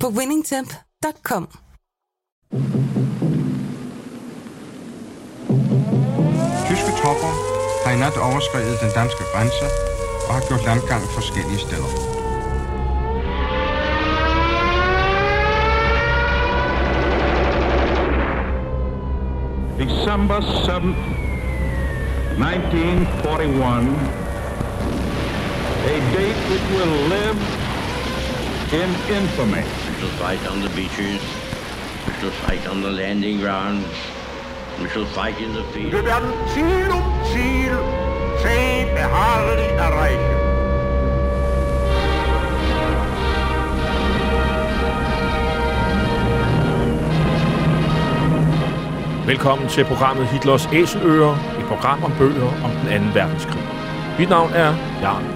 på winningtemp.com. Tyske tropper har i nat overskrevet den danske grænse og har gjort landgang forskellige steder. December 7th, 1941, a date which will live in infamy. Shall fight on the beaches. We shall fight on the landing grounds. We shall fight in the field. Wir werden Ziel um Ziel zäh beharrlich erreichen. Velkommen til programmet Hitlers Æseløer, et program om bøger om den 2. verdenskrig. Mit navn er Jan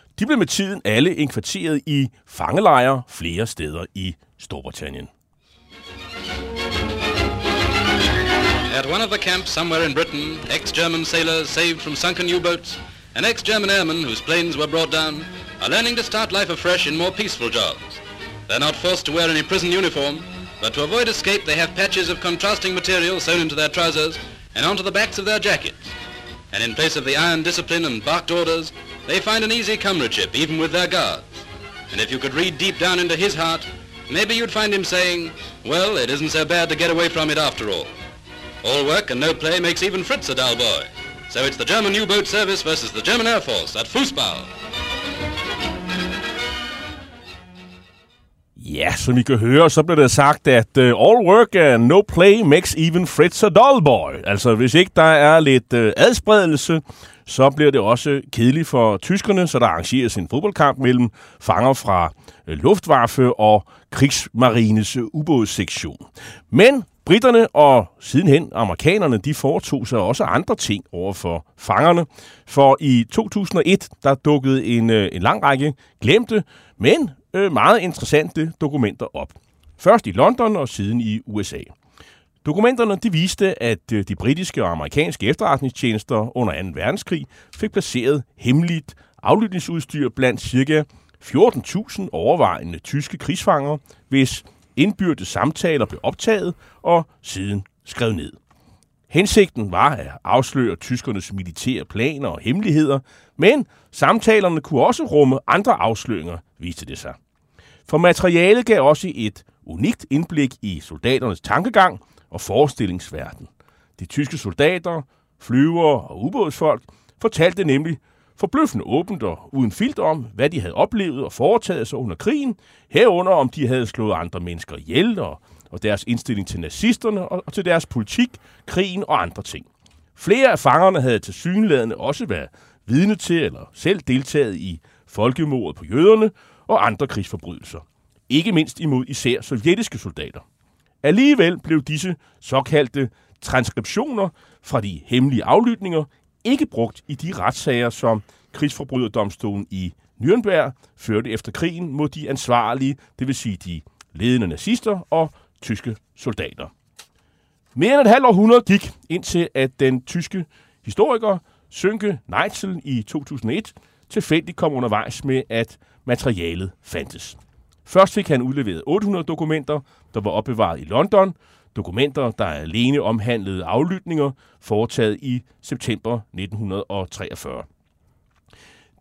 de blev med tiden alle inkvarteret i fangelejre flere steder i Storbritannien. At one of the camps somewhere in Britain, ex-German sailors saved from sunken U-boats and ex-German airmen whose planes were brought down are learning to start life afresh in more peaceful jobs. They're not forced to wear any prison uniform, but to avoid escape they have patches of contrasting material sewn into their trousers and onto the backs of their jackets. And in place of the iron discipline and barked orders, they find an easy comradeship even with their guards. And if you could read deep down into his heart, maybe you'd find him saying, well, it isn't so bad to get away from it after all. All work and no play makes even Fritz a dull boy. So it's the German U-boat service versus the German Air Force at Fußball. Ja, som I kan høre, så bliver det sagt, at uh, all work and no play makes even Fritz a dull boy. Altså, hvis ikke der er lidt uh, adspredelse, så bliver det også kedeligt for tyskerne, så der arrangeres en fodboldkamp mellem fanger fra øh, Luftwaffe og krigsmarines ubådssektion. Men britterne og sidenhen amerikanerne, de foretog sig også andre ting over for fangerne. For i 2001, der dukkede en, øh, en lang række glemte, men øh, meget interessante dokumenter op. Først i London og siden i USA. Dokumenterne de viste, at øh, de britiske og amerikanske efterretningstjenester under 2. verdenskrig fik placeret hemmeligt aflytningsudstyr blandt ca. 14.000 overvejende tyske krigsfanger, hvis indbyrdes samtaler blev optaget og siden skrevet ned. Hensigten var at afsløre tyskernes militære planer og hemmeligheder, men samtalerne kunne også rumme andre afsløringer, viste det sig. For materialet gav også et unikt indblik i soldaternes tankegang og forestillingsverden. De tyske soldater, flyvere og ubådsfolk fortalte nemlig forbløffende åbent og uden filter om, hvad de havde oplevet og foretaget sig under krigen, herunder om de havde slået andre mennesker ihjel og, og deres indstilling til nazisterne og, og til deres politik, krigen og andre ting. Flere af fangerne havde til synlædende også været vidne til eller selv deltaget i folkemordet på jøderne og andre krigsforbrydelser. Ikke mindst imod især sovjetiske soldater. Alligevel blev disse såkaldte transkriptioner fra de hemmelige aflytninger ikke brugt i de retssager, som krigsforbryderdomstolen i Nürnberg førte efter krigen mod de ansvarlige, det vil sige de ledende nazister og tyske soldater. Mere end et halvt århundrede gik indtil, at den tyske historiker Sønke Neitzel i 2001 tilfældigt kom undervejs med, at materialet fandtes. Først fik han udleveret 800 dokumenter, der var opbevaret i London, dokumenter, der alene omhandlede aflytninger, foretaget i september 1943.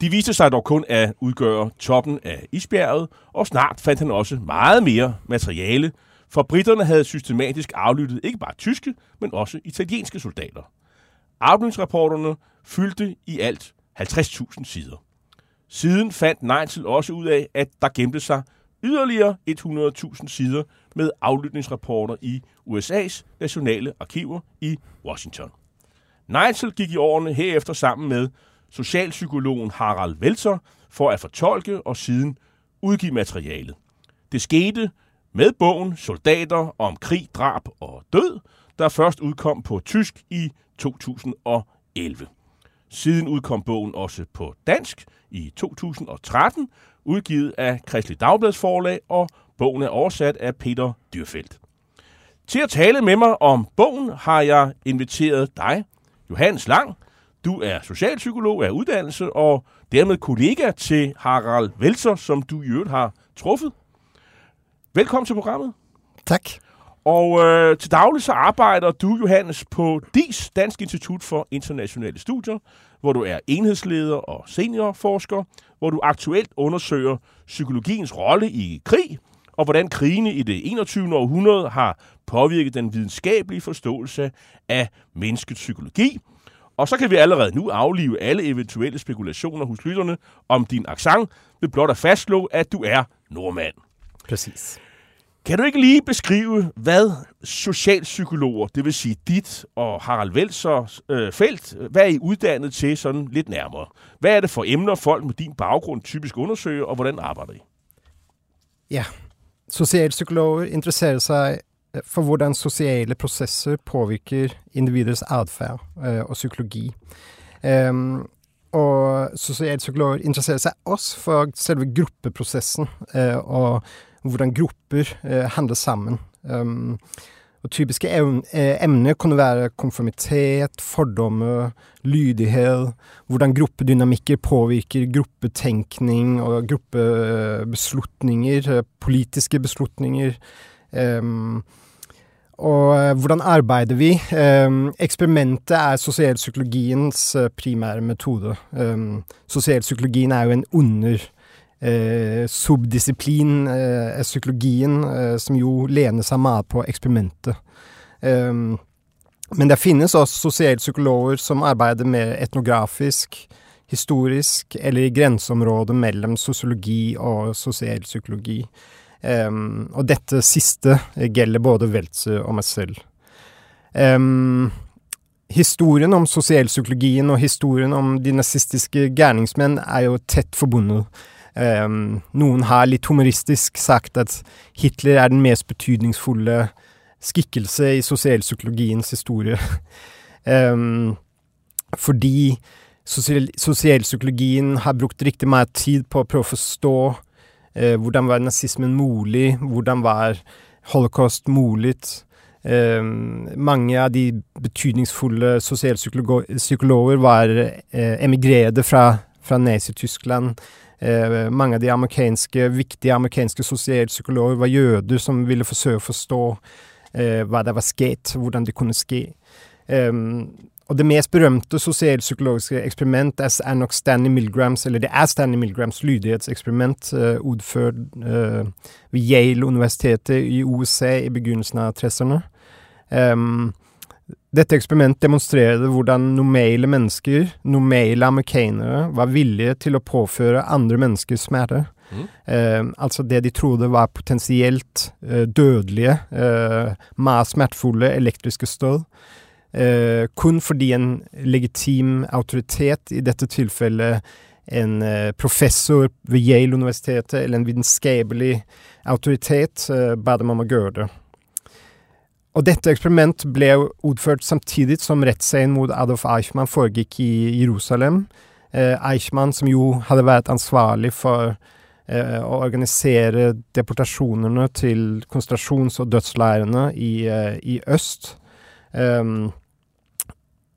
De viste sig dog kun at udgøre toppen af isbjerget, og snart fandt han også meget mere materiale, for britterne havde systematisk aflyttet ikke bare tyske, men også italienske soldater. Aflytningsrapporterne fyldte i alt 50.000 sider. Siden fandt Neitzel også ud af, at der gemte sig yderligere 100.000 sider med aflytningsrapporter i USA's nationale arkiver i Washington. Neitzel gik i årene herefter sammen med socialpsykologen Harald Welser for at fortolke og siden udgive materialet. Det skete med bogen Soldater om krig, drab og død, der først udkom på tysk i 2011. Siden udkom bogen også på dansk i 2013, udgivet af Kristelig Dagblads forlag, og bogen er oversat af Peter Dyrfeldt. Til at tale med mig om bogen har jeg inviteret dig, Johannes Lang. Du er socialpsykolog af uddannelse og dermed kollega til Harald Velser, som du i øvrigt har truffet. Velkommen til programmet. Tak. Og øh, til daglig så arbejder du, Johannes, på DIS, Dansk Institut for Internationale Studier, hvor du er enhedsleder og seniorforsker, hvor du aktuelt undersøger psykologiens rolle i krig, og hvordan krigene i det 21. århundrede har påvirket den videnskabelige forståelse af menneskets psykologi. Og så kan vi allerede nu aflive alle eventuelle spekulationer hos lytterne om din accent, ved blot at fastslå, at du er nordmand. Præcis. Kan du ikke lige beskrive, hvad socialpsykologer, det vil sige dit og Harald Velsers øh, felt, hvad er I uddannet til sådan lidt nærmere? Hvad er det for emner, folk med din baggrund typisk undersøger, og hvordan arbejder I? Ja, socialpsykologer interesserer sig øh, for hvordan sociale processer påvirker individets adfærd øh, og psykologi. Um, og socialpsykologer interesserer sig også for selve gruppeprocessen øh, og hvordan grupper eh, handler sammen. Um, og typiske e, e, emner kunne være konformitet, fordomme, lydighet, hvordan gruppedynamikker påvirker gruppetenkning og gruppebeslutninger, eh, politiske beslutninger. Um, og eh, hvordan arbeider vi? Um, eksperimentet er sosialpsykologiens eh, primære metode. Um, sosialpsykologien er jo en under eh, subdisiplin eh, er psykologien, eh, som jo lener seg mer på eksperimentet. Um, men det finnes også sosialpsykologer som arbeider mer etnografisk, historisk, eller i grenseområdet mellom sosiologi og sosialpsykologi. Um, eh, og dette siste eh, gjelder både Weltzer og meg selv. Um, historien om sosialpsykologien og historien om de nazistiske gærningsmenn er jo tett forbundet. Um, noen har litt humoristisk sagt at Hitler er den mest betydningsfulle skikkelse i sosialpsykologiens historie. um, fordi sosial, sosialpsykologien har brukt riktig mye tid på å prøve å forstå uh, hvordan var nazismen mulig, hvordan var holocaust mulig. Um, ehm, mange av de betydningsfulle sosialpsykologer var eh, uh, emigrerte fra, fra Nazi-Tyskland. Eh, mange av de amerikanske, viktige amerikanske sosialpsykologer var jøder som ville forsøge at forstå eh, hva det var sket, hvordan det kunne ske. Um, og det mest berømte socialpsykologiske eksperiment er nok Stanley Milgrams, eller det er Stanley Milgrams lydighedseksperiment, uh, eh, udført uh, eh, ved Yale-universitetet i USA i begynnelsen av 30-erne. Um, dette eksperiment demonstrerte hvordan normale mennesker, normale amerikanere, var villige til å påføre andre mennesker smerte. Mm. Eh, altså det de trodde var potensielt eh, dødelige, eh, meget smertefulle elektriske. Eh, kun fordi en legitim autoritet, i dette tilfellet en eh, professor ved Yale-universitetet, eller en vitenskapelig autoritet, eh, ba dem om å gjøre det. Og dette eksperiment ble utført samtidig som rettssaken mot Adolf Eichmann foregikk i Jerusalem. Eh, Eichmann, som jo hadde vært ansvarlig for eh, å organisere deportasjonene til konsentrasjons- og dødsleirene i, eh, i øst. Um,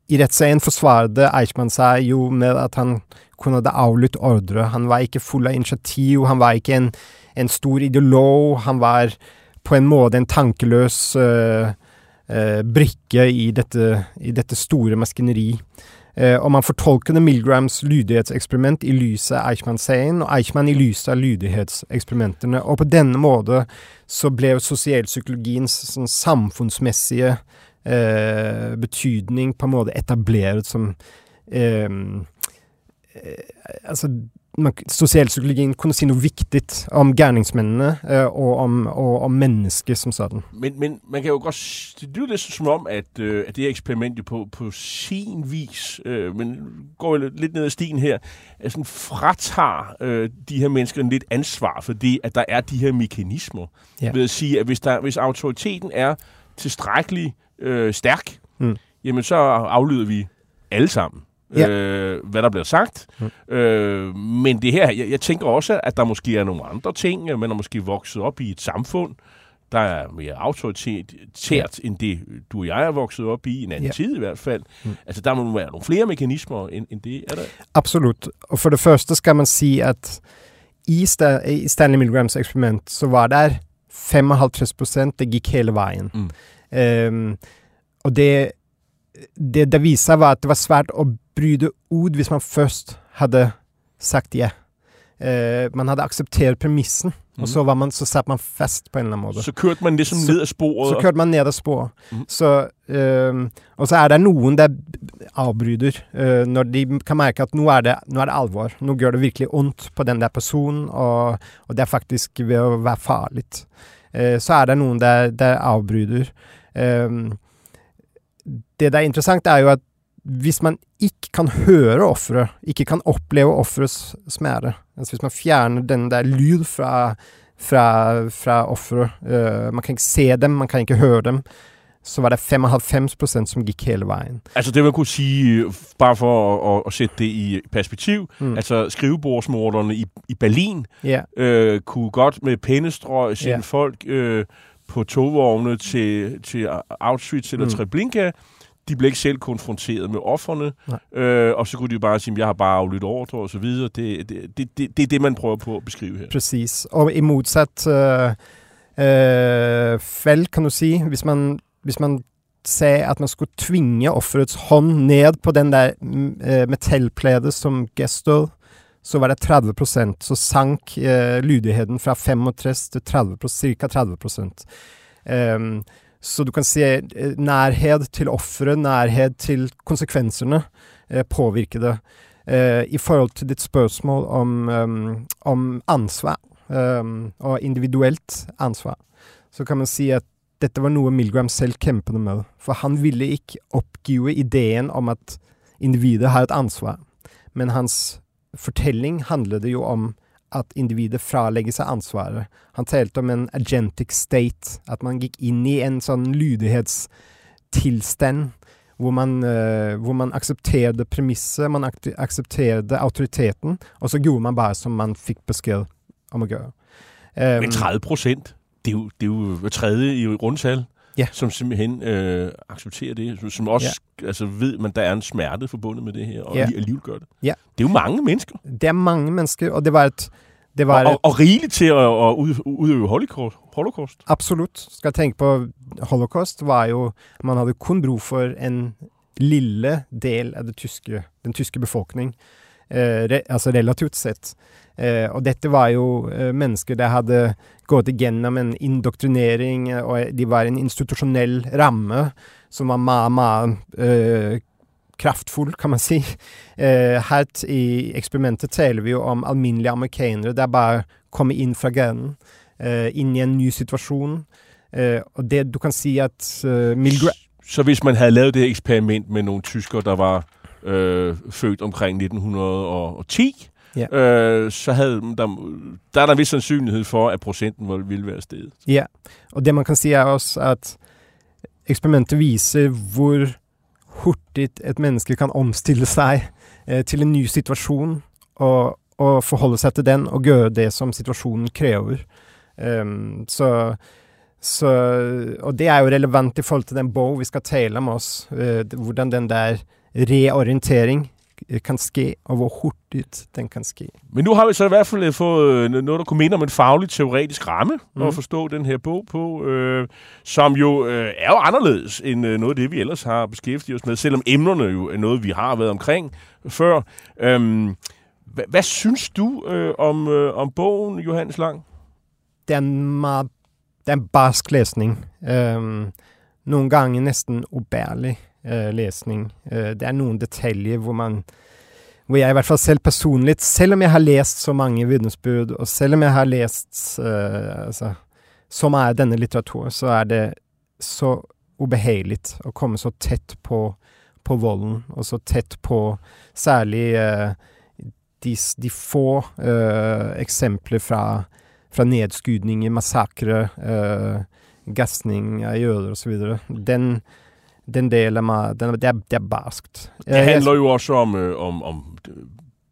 I rettssaken forsvarte Eichmann seg jo med at han kun hadde avlytt ordre. Han var ikke full av initiativ, han var ikke en, en stor ideolog. Han var på en måte en tankeløs uh, uh, brikke i dette, i dette store maskineri. Uh, og man fortolkede Milgrams lydighetseksperiment i lyset av Eichmann-serien, og Eichmann i lyset av lydighetseksperimentene. Og på denne måte så ble sosialpsykologiens sånn, samfunnsmessige eh, betydning på en måte etablert som eh, eh, Altså, man, sosialpsykologien kunne si noe viktig om gjerningsmennene eh, og, om, og om mennesket som sådan. Men, men man kan jo godt... Det lyder næsten som om, at, øh, at det her eksperiment jo på, på sin vis, øh, men går jo lidt ned ad stien her, at sådan fratager øh, de her mennesker lidt ansvar, fordi at der er de her mekanismer. Ja. Ved at sige, at hvis, der, hvis autoriteten er tilstrækkelig øh, stærk, Mm. jamen så aflyder vi alle sammen. Ja. Øh, hvad der bliver sagt. Mm. Øh, men det her, jeg, jeg tænker også, at der måske er nogle andre ting. at Man er måske vokset op i et samfund, der er mere autoritært, end det du og jeg er vokset op i, en anden Ja. tid i hvert fald. Mm. Altså, der må være nogle flere mekanismer end, end det. Er der? Absolutt. Og for det første skal man si at i, Sta i Stanley Milgrams eksperiment så var der 55 prosent det gikk hele veien. Mm. Ehm, og det, det det viste seg, var at det var svært å bryte ut hvis man først hadde sagt ja. Eh, man hadde akseptert premissen, Mhm. og så, var man, så satt man fast på en eller annen måte. Så kørte man ligesom Så- ned ad sporet. Så kørte man ned av spor. Mhm. Så, øhm, og så er det noen der avbryter øh, når de kan merke at nå er, det, nå er det alvor. Nå gjør det virkelig vondt på den der personen, og, og det er faktisk ved å være farlig. Eh, så er det noen der, der avbryter. Ehm, det der er interessant, er jo at hvis man ikke kan høre offeret, ikke kan oppleve offerets smerte, altså hvis man fjerner den der lyd fra fra, fra offeret. Eh, man kan ikke se dem, man kan ikke høre dem. Så var det 55% som gikk hele veien. Altså det, man kunne sige, øh, bare for at, at, sætte det i perspektiv, Mm. altså skrivebordsmorderne i, i Berlin Ja, øh, kunne godt med pennestrøg sende Ja. folk øh, på togvogne til, til Auschwitz eller mm. Treblinka. De blev ikke selv konfronteret med offerne, Nej. øh, og så kunne de jo bare sige, jeg har bare aflyttet ordre og så videre. Det, det, det, det, det er det, man prøver på at beskrive her. precis. Og i motsatt uh, uh, felt, kan du si, hvis man, hvis man ser at man skulle tvinge offerets hånd ned på den der mm, eh, metallpledet som gestød, så var det 30% Så sank uh, lydigheten fra 65 til 30% ca. 30 Ehm, så du kan se eh, nærhet til offeret, nærhet til konsekvensene, eh, det. Eh, I forhold til ditt spørsmål om, um, om ansvar, um, og individuelt ansvar, så kan man si at dette var noe Milgram selv kjempet med. For han ville ikke oppgive ideen om at individet har et ansvar. Men hans fortelling handlet jo om at individet fralegger seg ansvaret. Han talte om en agentic state, at man gikk inn i en sånn lydighetstilstand hvor man, eh, hvor man aksepterte premisset, man ak- aksepterte autoriteten, og så gjorde man bare som man fikk beskjed om å gjøre. Um, Men 30 procent, det er jo, det er jo tredje i rundtal, Ja. som simpelthen øh, accepterer det, som, som også altså, ved, man der er en smerte forbundet med det her, og Ja. ja. alligevel gør det. Ja. Det er jo mange mennesker, Det er mange mennesker, og det var et det var og, et, og, og rigeligt til at, at ud, udøve holocaust. holocaust. Absolutt. Skal tenke på holocaust var jo Man hadde kun bruk for en lille del av det tyske, den tyske befolkning. Eh, re, altså relativt sett. Eh, og dette var jo eh, mennesker der hadde gått igjennom en indoktrinering, eh, og de var i en institusjonell ramme som var ma, ma eh, kraftfull, kan man si. Eh, her i eksperimentet taler vi jo om alminnelige amerikanere. der bare kommer inn fra grenen, eh, inn i en ny situasjon. Eh, og det du kan si at eh, Milgram Så hvis man hadde lavet det eksperiment med noen tyskere, der var eh, født omkring 1910, Ja. øh, så havde der, der er der en vis sandsynlighed for, at procenten vil- ville være steget. Ja, og det man kan si er også at eksperimentet viser hvor hurtig et menneske kan omstille seg eh, til en ny situasjon, og, å forholde seg til den og gjøre det som situasjonen krever. Um, så, så, og det er jo relevant i forhold til den bok vi skal tale om oss. Uh, hvordan den der reorientering kan ske, og hvor hurtigt den kan ske. Men nu har vi så i hvert fald fået noget, der kunne minde om en faglig teoretisk ramme mm. at forstå den her bog på, øh, som jo øh, er jo anderledes end øh, noget af det, vi ellers har beskæftiget os med, selvom emnerne jo er noget, vi har været omkring før. Øhm, hvad, hvad synes du øh, om, øh, om bogen, Johannes Lang? Det er en meget det er en barsk læsning. Øhm, nogle gange næsten ubærlig Eh, lesning. Eh, det er noen detaljer hvor man hvor jeg i hvert fall selv personlig, selv om jeg har lest så mange vitnesbyrd, og selv om jeg har lest uh, altså, som er denne litteraturen, så er det så ubehagelig å komme så tett på, på volden, og så tett på særlig uh, de, de, få uh, eksempler fra, fra nedskudninger, massakre, gassning av jøder osv. Den, den delen av den, det, er, det er barskt. Det handler jo også om, øh, om, om øh,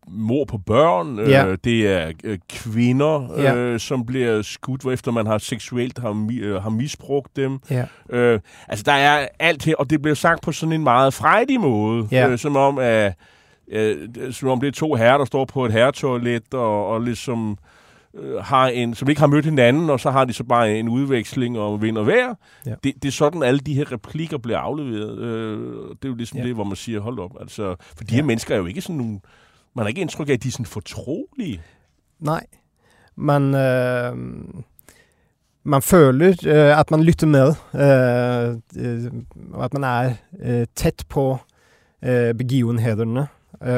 mor på børn. Øh, ja. Øh, det er øh, kvinder, ja. øh, som bliver skudt, efter man har seksuelt har, øh, har misbrugt dem. Ja. Øh, altså, der er alt her, og det bliver sagt på sådan en meget frejdig måde. Ja. Øh, som om, at, øh, som om det er to herrer, der står på et herretoilet, og, og ligesom øh, har en, som ikke har mødt hinanden, og så har de så bare en udveksling og vind og vejr. Ja. Det, det er sådan, alle de her replikker bliver afleveret. Øh, det er jo ligesom ja. det, hvor man siger, hold op. Altså, for de ja. her mennesker er jo ikke sådan nogle... Man har ikke indtryk af, at de er sådan fortrolige. Nej. Man... Øh man føler uh, at man lytter med, uh, og at man er uh, tett på uh, begivenhederne.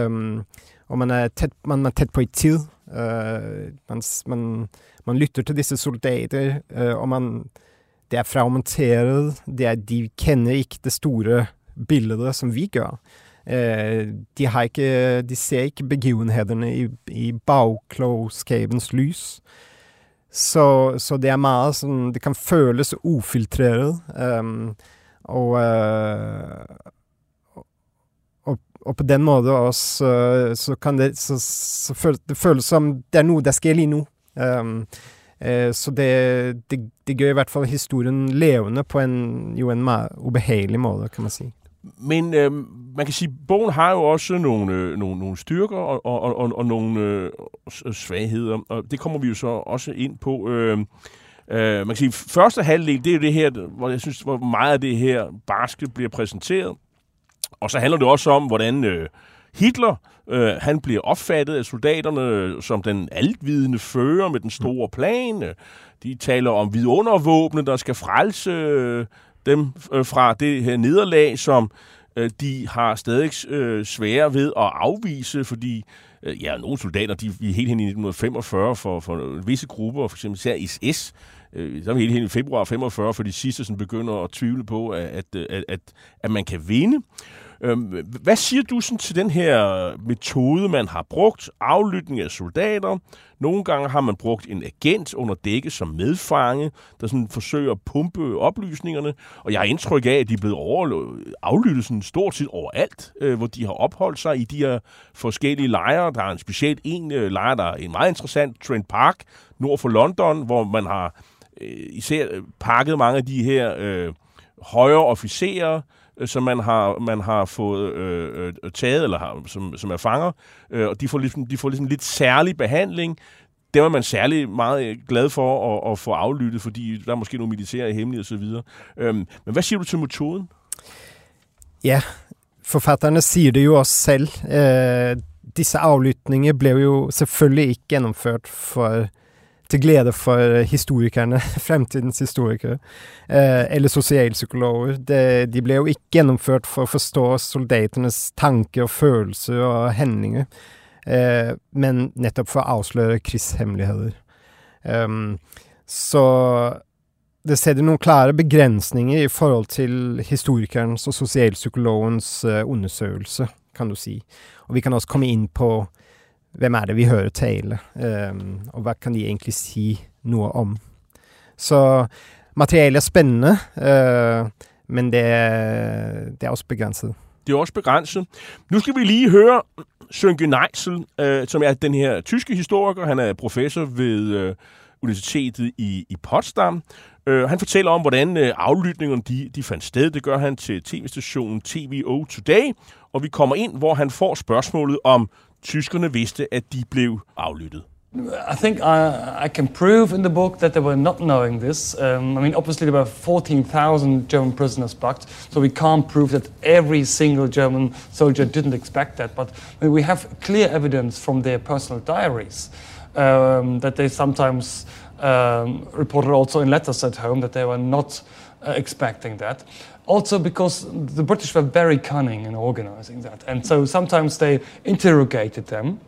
Um, og man er, tett, man er tett på i tid. Eh, uh, man, man, man, lytter til disse soldater, uh, og man Det er fragmenteret. Det er, de kjenner ikke det store bildet som vi gjør. Uh, eh, de, ikke, de, ser ikke begivenhetene i, i bagklokskapens lys. Så, så, det er meget sånn Det kan føles ufiltreret. Um, og og på den måten også, øh, så kan det så, så føles, det føles som det er noe det skal lige nå. Um, øhm, uh, øh, så det, det, det, gjør i hvert fall historien levende på en, jo en ubehagelig måte, kan man si. Men øh, man kan sige, at bogen har jo også nogle, øh, nogle, nogle styrker og, og, og, og nogle øh, øh, svagheder, og det kommer vi jo så også ind på. Øh, øh, man kan sige, første halvdel, det er jo det her, hvor jeg synes, hvor meget af det her barske bliver præsenteret. Og så handler det også om, hvordan øh, Hitler øh, han bliver opfattet af soldaterne øh, som den altvidende fører med den store plan. Øh. De taler om vidundervåbne, der skal frelse øh, dem øh, fra det her nederlag, som øh, de har stadig øh, svære ved at afvise, fordi øh, ja, nogle soldater, de er helt hen i 1945 for, for visse grupper, for eksempel især SS, øh, så er vi helt hen i februar 45, for de sidste sådan begynder at tvivle på, at, at, at, at man kan vinde. Øhm, hvad siger du sådan til den her metode, man har brugt? Aflytning af soldater. Nogle gange har man brugt en agent under dække som medfange, der sådan forsøger at pumpe oplysningerne. Og jeg har indtryk af, at de er blevet aflyttet sådan stort set overalt, øh, hvor de har opholdt sig i de her forskellige lejre. Der er en specielt en øh, lejr, der er en meget interessant, Trent Park, nord for London, hvor man har øh, især øh, pakket mange af de her øh, højere officerer, Øh, Øh, som man har, man har fået øh, øh, taget, eller har, som, som er fanger, øh, og de får, ligesom, de får ligesom lidt særlig behandling. Det var man særlig meget øh, glad for at, at få aflyttet, fordi der er måske nogle militære hemmelige osv. Øhm, men hvad siger du til metoden? Ja, forfatterne siger det jo også selv. Eh, disse aflytninger blev jo selvfølgelig ikke gennemført for til glede for historikerne, fremtidens historikere, eh, eller sosialpsykologer. De, de ble jo ikke gjennomført for å forstå soldatenes tanker og følelser og handlinger, eh, men nettopp for å avsløre krigshemmeligheter. Um, ehm, så det setter noen klare begrensninger i forhold til historikerens og sosialpsykologens uh, eh, undersøkelse, kan du si. Og vi kan også komme inn på hvem er det vi hører tale, um, og hvad kan de egentlig sige noget om? Så materialet er spændende, uh, øh, men det, det, er også begrænset. Det er også begrænset. Nu skal vi lige høre Sønke Neisel, øh, som er den her tyske historiker. Han er professor ved øh, Universitetet i, i Potsdam. Øh, han fortæller om, hvordan øh, aflytningerne de, de fandt sted. Det gør han til tv-stationen TVO Today. Og vi kommer ind, hvor han får spørgsmålet om tyskerne vidste, at de blev aflyttet. I think I, I can prove in the book that they were not knowing this. Um, I mean, obviously, there were 14,000 German prisoners bucked, so we can't prove that every single German soldier didn't expect that. But I mean, we have clear evidence from their personal diaries um, that they sometimes um, reported also in letters at home that they were not uh, expecting that. Also, because the British were very cunning in organizing that, and so sometimes they interrogated them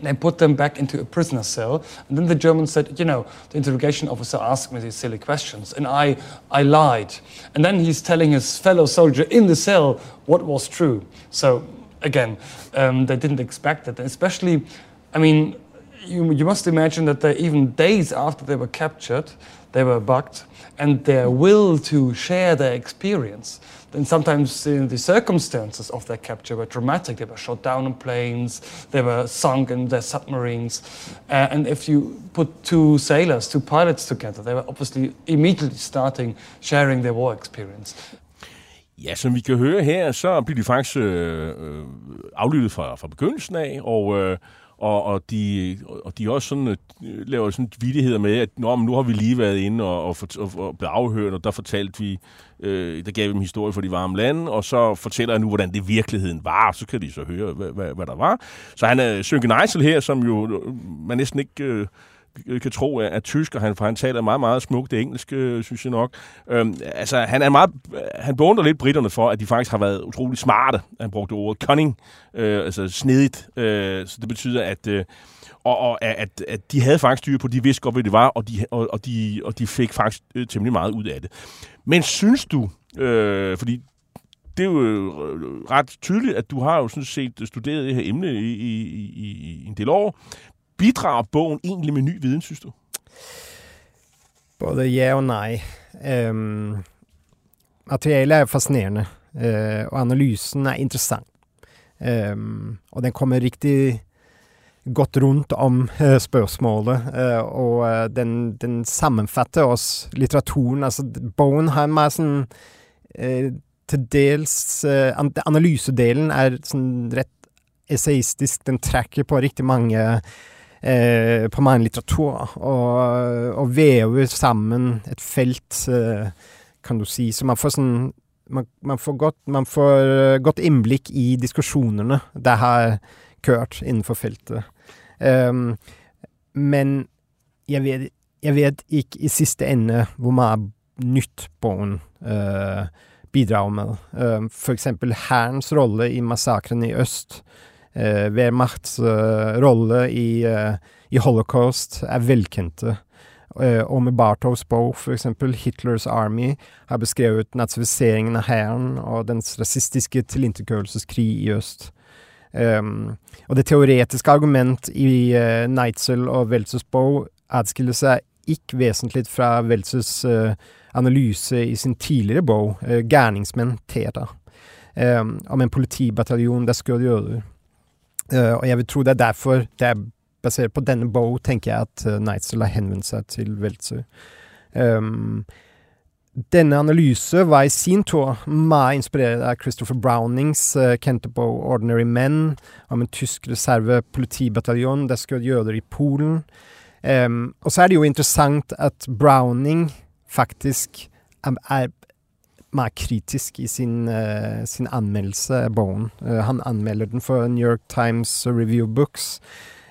they put them back into a prisoner cell. And then the Germans said, you know, the interrogation officer asked me these silly questions, and I, I lied. And then he's telling his fellow soldier in the cell what was true. So again, um, they didn't expect it. Especially, I mean, you, you must imagine that they, even days after they were captured, they were bugged, and their will to share their experience and sometimes the circumstances of their capture were dramatic. They were shot down on planes, they were sunk in their submarines. Uh, and if you put two sailors, two pilots together, they were obviously immediately starting sharing their war experience. Ja, som vi kan høre her, så bliver de faktisk øh, øh aflyttet fra, fra begyndelsen af, og øh, og, og, de, og de også sådan, øh, laver sådan vidigheder med, at Nå, men nu har vi lige været inde og, og, og, og blevet afhørt, og der fortalte vi, øh, der gav vi dem historie for de varme lande, og så fortæller jeg nu, hvordan det i virkeligheden var, så kan de så høre, hvad, hvad, hvad der var. Så han øh, er Sönke Neisel her, som jo øh, man næsten ikke... Øh, Øh, kan tro er, er tysk, og han, for han taler meget, meget smukt det engelske, øh, synes jeg nok. Øhm, altså, han er meget, han beundrer lidt britterne for, at de faktisk har været utrolig smarte. Han brugte ordet cunning, øh, altså snedigt. Øh, så det betyder, at øh, og, og at, at de havde faktisk styr på, de vidste godt, hvad det var, og de, og, og de, og de fik faktisk øh, temmelig meget ud af det. Men synes du, øh, fordi det er jo øh, ret tydeligt, at du har jo sådan set studeret det her emne i, i, i, i en del år. Bidrager bogen egentlig med ny viden, synes du? Både ja og nej. Øhm, materialet er fascinerende, øh, og analysen er interessant. Øhm, og den kommer rigtig godt rundt om øh, spørsmålet, øh, og øh, den, den sammenfatter også litteraturen. Altså, bogen har mer sånn øh, Til dels øh, Analysedelen er sånn rett essayistisk. Den trekker på riktig mange eh, på mange litteratur, og, og vever sammen et felt, eh, kan du si. Så man får sånn man, man, får godt, man får eh, godt innblikk i diskusjonene det har kørt innenfor feltet. Um, men jeg vet, jeg vet, ikke i siste ende hvor mye nytt boken uh, eh, bidrar med. Uh, for eksempel Hærens rolle i massakren i øst eh, Wehrmachts eh, rolle i, eh, i, holocaust er velkjente. Eh, og med Bartovs bok, for eksempel, 'Hitlers Army', har beskrevet nazifiseringen av hæren og dens rasistiske tilintetgjørelseskrig i øst. Um, og det teoretiske argument i uh, Neitzel og Welzers bok adskiller seg ikke vesentlig fra Welzers uh, eh, analyse i sin tidligere bok, uh, 'Gærningsmenn Teta', um, ehm, om en politibataljon der skød jøder. Uh, og jeg vil tro det er derfor det er basert på denne bow, tenker jeg at eh, uh, Neitzel har henvendt seg til Weltzer. Um, ehm, denne analyse var i sin tur meget inspireret av Christopher Brownings eh, uh, kjente 'Ordinary Men', om en tysk reservepolitibataljon der skjøt jøder i Polen. Um, og så er det jo interessant at Browning faktisk er meget kritisk i sin, uh, sin anmeldelse Bone. bogen. Uh, han anmelder den for New York Times Review Books.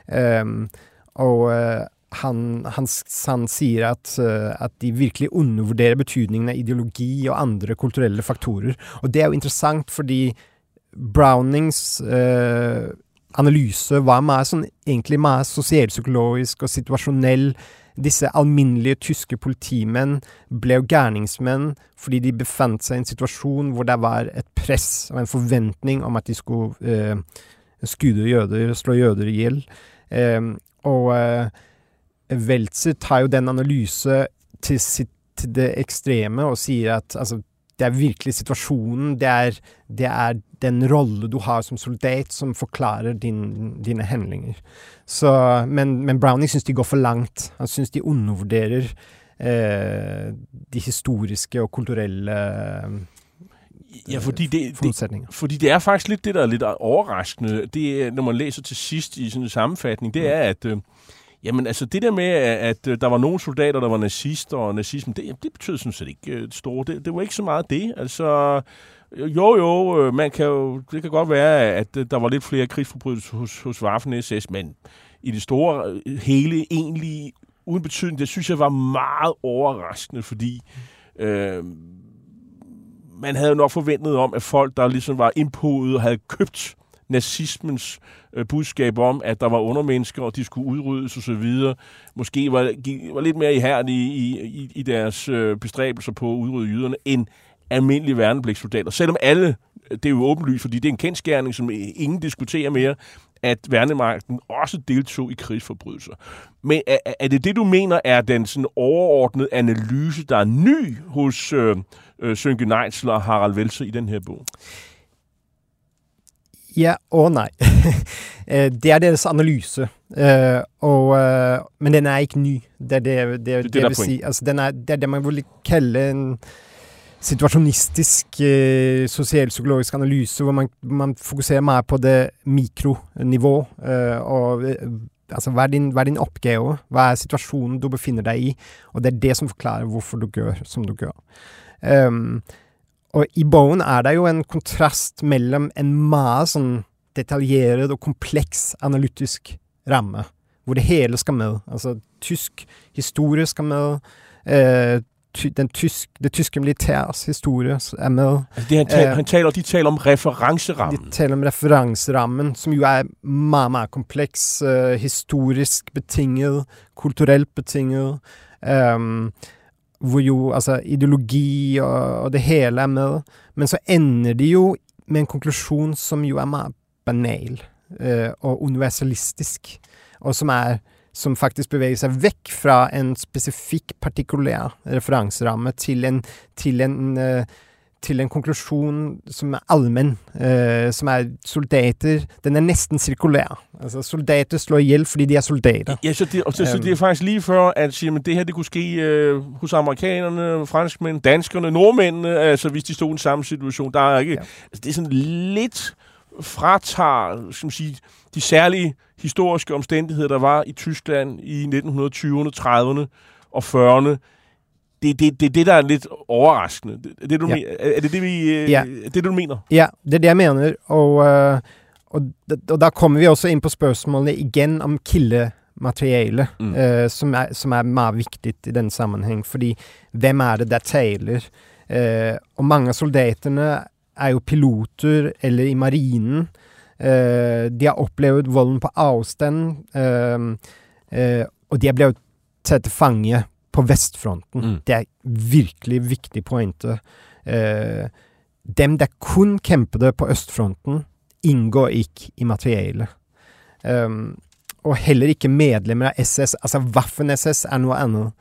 Um, og uh, han, han, han, sier at, eh, at, de virkelig undervurderer betydningen av ideologi og andre kulturelle faktorer. Og det er jo interessant, fordi Brownings analyse var med sånn, egentlig med sosialpsykologisk og situasjonell disse alminnelige tyske politimenn ble jo gærningsmenn fordi de befant seg i en situasjon hvor det var et press og en forventning om at de skulle eh, skude jøder, slå jøder i hjel. Eh, og eh, Weltzer tar jo den analyse til, sitt, til, det ekstreme og sier at altså, det er virkelig situasjonen, det er, det er den rolle du har som soldat, som forklarer din, dine handlinger. Så, men, men Browning syns de går for langt. Han syns de undervurderer eh, de historiske og kulturelle Ja, fordi det, det, fordi det er faktisk lidt det, der er lidt overraskende, det når man læser til sidst i sådan en sammenfatning, det er, at øh, jamen, altså, det der med, at, at øh, der var nogle soldater, der var nazister, og nazisme, det, det betød sådan set ikke det store. Det, det var ikke så meget det. Altså, øh, jo, jo, man kan jo, det kan godt være, at der var lidt flere krigsforbrydelser hos, hos Waffen-SS, men i det store hele, egentlig uden betydning, det synes jeg var meget overraskende, fordi øh, man havde jo nok forventet om, at folk, der ligesom var indpodet og havde købt nazismens Øh, budskab om, at der var undermennesker, og de skulle udryddes osv., måske var, var lidt mere ihærdige i, i, i deres øh, bestræbelser på at udrydde jøderne, end almindelige værnepligtssoldater. Selvom alle, det er jo åbenlyst, fordi det er en kendskærning, som ingen diskuterer mere, at værnemagten også deltog i krigsforbrydelser. Men er, er det det, du mener, er den sådan overordnede analyse, der er ny hos øh, øh, Sønke Neitzler og Harald Welser i den her bog? Ja og nei. Eh, det er deres analyse, eh, og, eh, men den er ikke ny. Det er det, det, det, det vil si. Altså, den er, det er det man vil kalle en situasjonistisk eh, sosialpsykologisk analyse, hvor man, man fokuserer mer på det mikronivå. Og altså, hva er, din, hva er din oppgave? Hva er situasjonen du befinner deg i? Og det er det som forklarer hvorfor du gjør som du gjør. Um, og i bogen er det jo en kontrast mellom en meget sånn detaljeret og kompleks analytisk ramme, hvor det hele skal med. Altså tysk historie skal med, den tysk, det tyske militærs historie er med. Altså det, han, taler, Øh. han taler, de taler om referencerammen. De taler om referanserammen, som jo er meget, meget kompleks, eh, historisk betinget, kulturelt betinget, ehm, hvor jo altså ideologi og, og det hele er med. Men så ender de jo med en konklusjon som jo er meget banal eh, og universalistisk, og som er som faktisk beveger seg vekk fra en spesifikk, partikulær referanseramme til en, til en eh, til en konklusjon som er allmenn, eh, som er soldater Den er nesten sirkulær. Altså, soldater slår ihjel fordi de er soldater. Ja, så det, og så, så Øhm. det er faktisk lige før, at siger, men det her det kunne ske øh, hos amerikanerne, franskmænd, danskerne, nordmændene, altså hvis de stod i den samme situation. Der er ikke, Ja. ja. altså, det er sådan lidt fratager, skal man sige, de særlige historiske omstændigheder, der var i Tyskland i 1920'erne, 30'erne og 40'erne. Det er det, det, det, der er lidt overraskende. Det, det, du Ja. ja. er det det, vi, øh, Ja. det, du mener? Ja, det er det jeg mener. Og, eh, og, og da kommer vi også inn på spørsmålene igjen om kildemateriale, Mm. eh, som, er, som er meget viktig i denne sammenheng. Fordi hvem er det der taler? Eh, og mange av soldatene er jo piloter eller i marinen. Eh, de har opplevd volden på avstand, eh, eh, og de er blevet tatt til fange på vestfronten. Mm. Det er virkelig viktig pointe. Eh, dem der kun kjempede på østfronten, inngår ikke i materialet. Um, og heller ikke medlemmer av SS. Altså Waffen-SS er noe annet.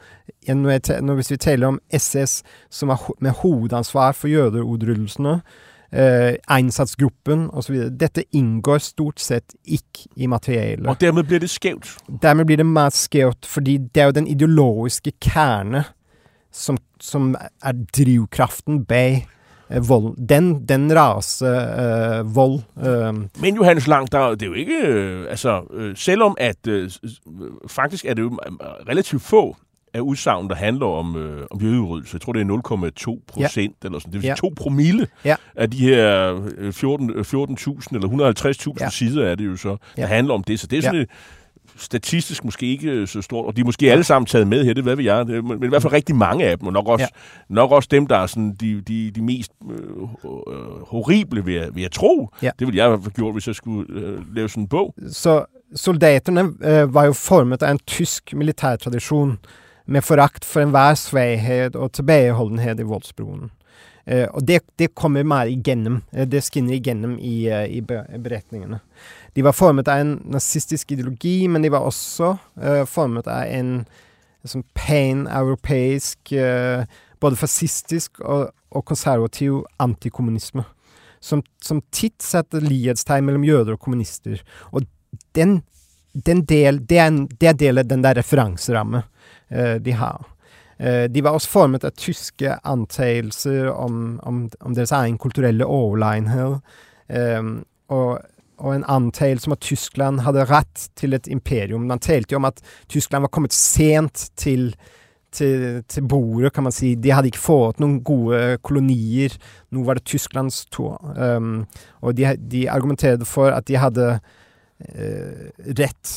Når jeg, når, hvis vi taler om SS som ho med hovedansvar for jødeutrydelsene, eh, Einsatzgruppen osv., dette inngår stort sett ikke i materialet. Og dermed bliver det skævt. Dermed blir det meget skævt, fordi det er jo den ideologiske kerne som, som er drivkraften bag eh, volden. Den, den rase eh, vold eh, Men Johannes Lang, der, det er jo ikke... Øh, altså, øh, selvom at... Øh, øh, faktisk er det jo øh, relativt få af udsagn, der handler om, øh, om jødeudryddelse. Jeg tror, det er 0,2 procent, eller sådan. Det vil sige Ja. 2 promille Ja. af de her øh, 14 øh, 14.000 eller 150.000 Ja. sider er det jo så, der Ja. handler om det. Så det er Ja. sådan et, statistisk måske ikke øh, så stort, og de er måske alle sammen taget med her, det hvad ved jeg, det, er- men i hvert fald rigtig mange af dem, og nok også, ja. nok også dem, der er sådan de, de, de mest øh, øh, horrible, vil jeg, vil jeg tro. Ja. Det ville jeg fald gjort, hvis jeg skulle øh, lave sådan en bog. Så soldaterne eh, var jo formet av en tysk militærtradisjon med forakt for enhver svaghet og tilbakeholdenhet i voldsbroen. Eh, og det, det kommer mer igjennom. Eh, det skinner igjennom i, uh, i be- beretningene. De var formet av en nazistisk ideologi, men de var også eh, formet av en sånn pan-europeisk eh, både fascistisk og, og konservativ antikommunisme. Som, som titt setter lighetstegn mellom jøder og kommunister. Og den, den del, det, er en, det er del av den der referanserammen Eh, de har. Eh, de var også formet av tyske antagelser om, om, om deres egen kulturelle overlegenhet. Eh, og, og en antagelse om at Tyskland hadde rett til et imperium. Man talte jo om at Tyskland var kommet sent til, til, til bordet, kan man si. De hadde ikke fått noen gode kolonier. Nå var det Tysklands tur. Um, og de, de argumenterte for at de hadde uh,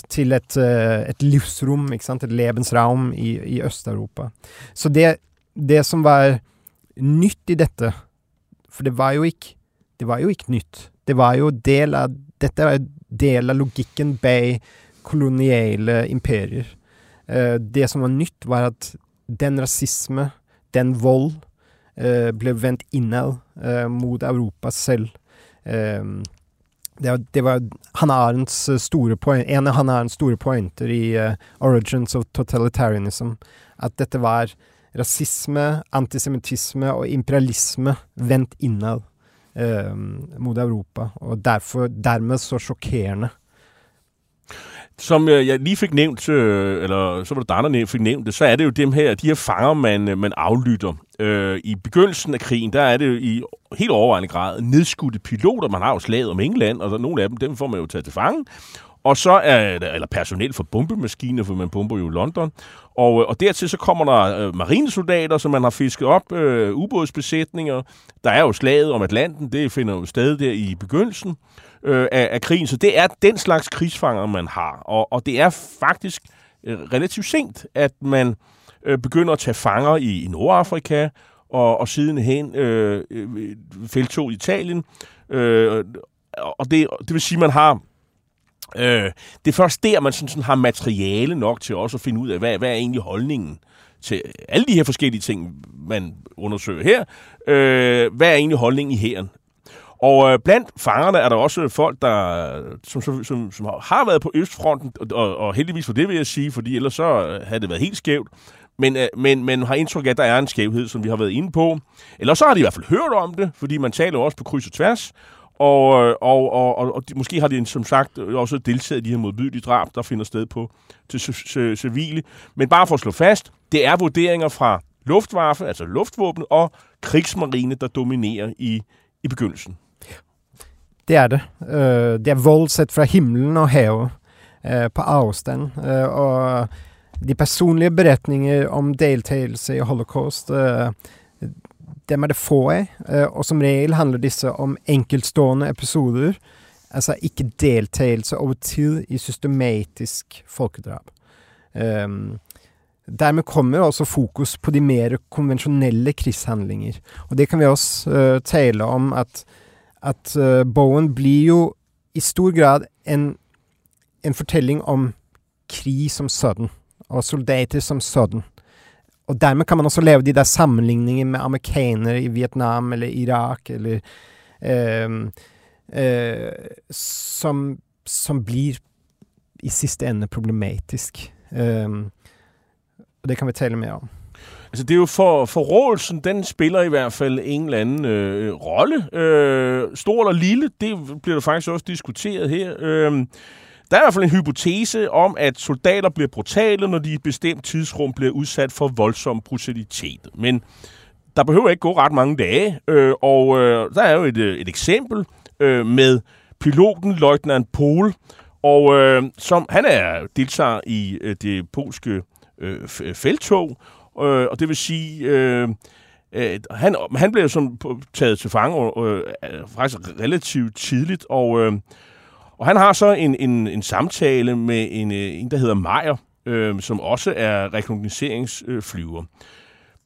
till ett, eh, ett uh, et livsrom, ikke sant? ett lebensraum i, i Øst-Europa. Så det, det som var nytt i dette For det var jo ikke, det var jo ikke nytt. Det var jo del av Dette var del av logikken bak koloniale imperier. Uh, det som var nytt, var at den rasisme, den vold, uh, ble vendt innad uh, mot Europa selv. Det var, det var Hannah Arendts eh, store point, en av Hannah Arendts store pointer i uh, 'Origins of Totalitarianism'. At dette var rasisme, antisemittisme og imperialisme vendt innad uh, mot Europa. Og derfor, dermed så sjokkerende. Som øh, jeg lige fik nævnt, øh, eller så var det dig, der fik nævnt det, så er det jo dem her, de her fanger, man, øh, man aflytter. Øh, I begyndelsen af krigen, der er det jo i helt overvejende grad nedskudte piloter. Man har jo slaget om England, og der, nogle af dem, dem får man jo taget til fange. Og så er der, eller personel for bombemaskiner, for man bomber jo London. Og, øh, og dertil så kommer der øh, marinesoldater, som man har fisket op, øh, ubådsbesætninger. Der er jo slaget om Atlanten, det finder jo sted der i begyndelsen øh, af, af krigen. Så det er den slags krigsfanger, man har. Og, og det er faktisk øh, relativt sent, at man øh, begynder at tage fanger i, i Nordafrika, og, og sidenhen øh, øh feltog i Italien. Øh, og det, det vil sige, at man har Øh, det er først der, man sådan, sådan har materiale nok til også at finde ud af, hvad, hvad er egentlig holdningen til alle de her forskellige ting, man undersøger her. Øh, hvad er egentlig holdningen i hæren? Og øh, blandt fangerne er der også folk, der som, som, som, som har været på Østfronten, og, og heldigvis for det vil jeg sige, fordi ellers så øh, havde det været helt skævt. Men, øh, men, men har indtryk af, at der er en skævhed, som vi har været inde på. Eller så har de i hvert fald hørt om det, fordi man taler også på kryds og tværs. Og, øh, og, og, og, og de, måske har de som sagt øh, også deltaget i de her modbydelige drab, der finder sted på til civile. Men bare for at slå fast, det er vurderinger fra Luftwaffe, altså luftvåben, og krigsmarine, der dominerer i, i begyndelsen. Det er det. Uh, det er vold fra himlen og havet uh, på afstand. Uh, og de personlige beretninger om deltagelse i holocaust dem er det få av, eh, og som regel handler disse om enkeltstående episoder. Altså ikke deltagelse over tid i systematisk folkedrap. Um, ehm, dermed kommer også fokus på de mer konvensjonelle krigshandlinger. Og det kan vi også uh, tale om at, at uh, Bowen blir jo i stor grad en, en fortelling om krig som sådan, og soldater som sådan. Og dermed kan man også lave de der sammenligninger med amerikanere i Vietnam eller Irak, eller øh, øh, som, som blir i sidste ende problematisk. Ehm, øh, og det kan vi tale mere om. Altså det er jo for, for Rålsen, den spiller i hvert fald en eller anden øh, rolle. Øh, stor eller lille, det bliver der faktisk også diskuteret her. Øh, der er i hvert fald en hypotese om, at soldater bliver brutale, når de i et bestemt tidsrum bliver udsat for voldsom brutalitet. Men der behøver ikke gå ret mange dage, øh, og øh, der er jo et, øh, et eksempel øh, med piloten Leutnant Pol, og øh, som han er deltager i øh, det polske øh, øh feltog, øh, og det vil sige, øh, øh, han, han blev som taget til fange øh, øh, faktisk relativt tidligt, og øh, og han har så en, en, en samtale med en, øh, en, der hedder Meyer, øh, som også er rekognosceringsflyver.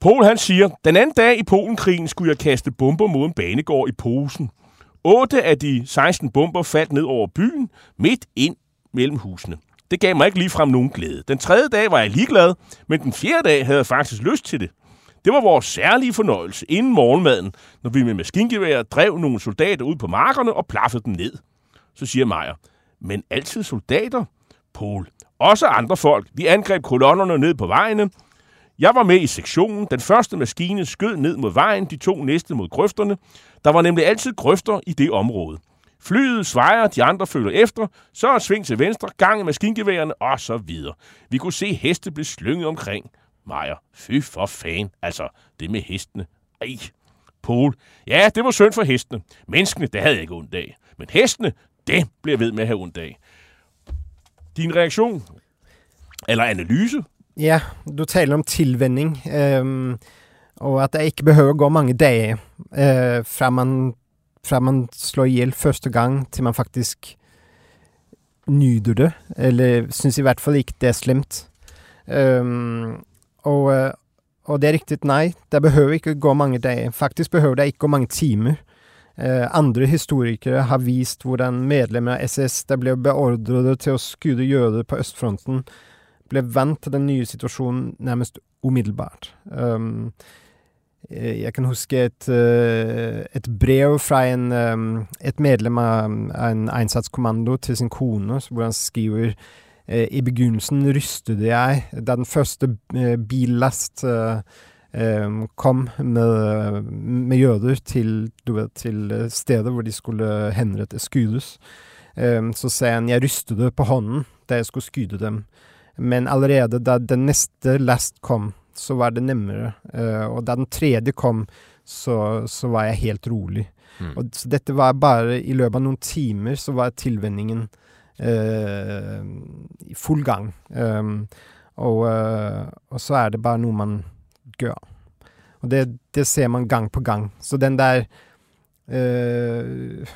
Pol han siger, den anden dag i Polenkrigen skulle jeg kaste bomber mod en banegård i posen. 8 af de 16 bomber faldt ned over byen, midt ind mellem husene. Det gav mig ikke ligefrem nogen glæde. Den tredje dag var jeg ligeglad, men den fjerde dag havde jeg faktisk lyst til det. Det var vores særlige fornøjelse inden morgenmaden, når vi med maskingevær drev nogle soldater ud på markerne og plaffede dem ned. Så siger Meyer, men altid soldater? Pol. Også andre folk. Vi angreb kolonnerne ned på vejene. Jeg var med i sektionen. Den første maskine skød ned mod vejen, de to næste mod grøfterne. Der var nemlig altid grøfter i det område. Flyet svejer, de andre følger efter, så er sving til venstre, gang i maskingeværerne og så videre. Vi kunne se heste blive slynget omkring. Meier, fy for fan. Altså, det med hestene. Ej. Paul, ja, det var synd for hestene. Menneskene, det havde jeg ikke ondt af. Men hestene, det bliver ved med at have ondt af. Din reaktion? Eller analyse? Ja, du taler om tilvenning, Øhm, og at det ikke behøver gå mange dage øh, fra, man, fra man slår ihjel første gang, til man faktisk nyder det, eller synes i hvert fall ikke det er slemt. Øhm, og, øh, og det er riktigt, nej, det behøver ikke gå mange dage. Faktisk behøver det ikke gå mange timer. Eh, andre historikere har vist hvordan medlemmer av SS der ble beordret til å skude jøder på østfronten, ble vant til den nye situasjonen nærmest umiddelbart. Um, eh, jeg kan huske et, eh, et brev fra en, um, et medlem av en innsatskommando til sin kone, hvor han skriver i begynnelsen rystet jeg da den første billast kom med, med jøder til, du vet, til stedet hvor de skulle henrette, skudes. Så sier han jeg rystet på hånden da jeg skulle skude dem. Men allerede da den neste last kom, så var det nemmere. Uh, og da den tredje kom, så, så var jeg helt rolig. Mm. Og, så dette var bare i løpet av noen timer så var tilvenningen uh, i full gang. Um, og, uh, og, så er det bare noe man gjør. Og det, det ser man gang på gang. Så den der eh,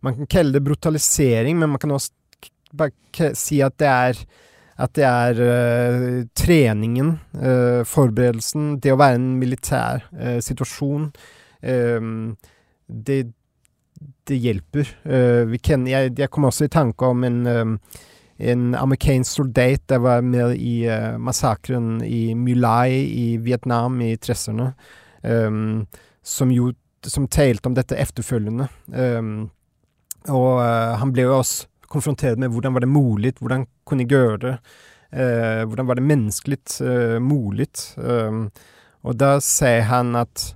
Man kan kalle det brutalisering, men man kan også bare si at det er at det er uh, treningen, uh, forberedelsen, det å være en militær uh, situasjon. det, det hjelper. Kan, jeg, jeg, kom også i tanke om en, en amerikansk soldat der var med i øh, massakren i My Lai i Vietnam i 30-erne, øhm, som, som talte om dette efterfølgende. Øhm, og øh, han ble jo også konfrontert med hvordan var det mulig, hvordan kunne jeg gjøre det, eh, hvordan var det menneskelig uh, mulig. Um, øhm, og da sier han at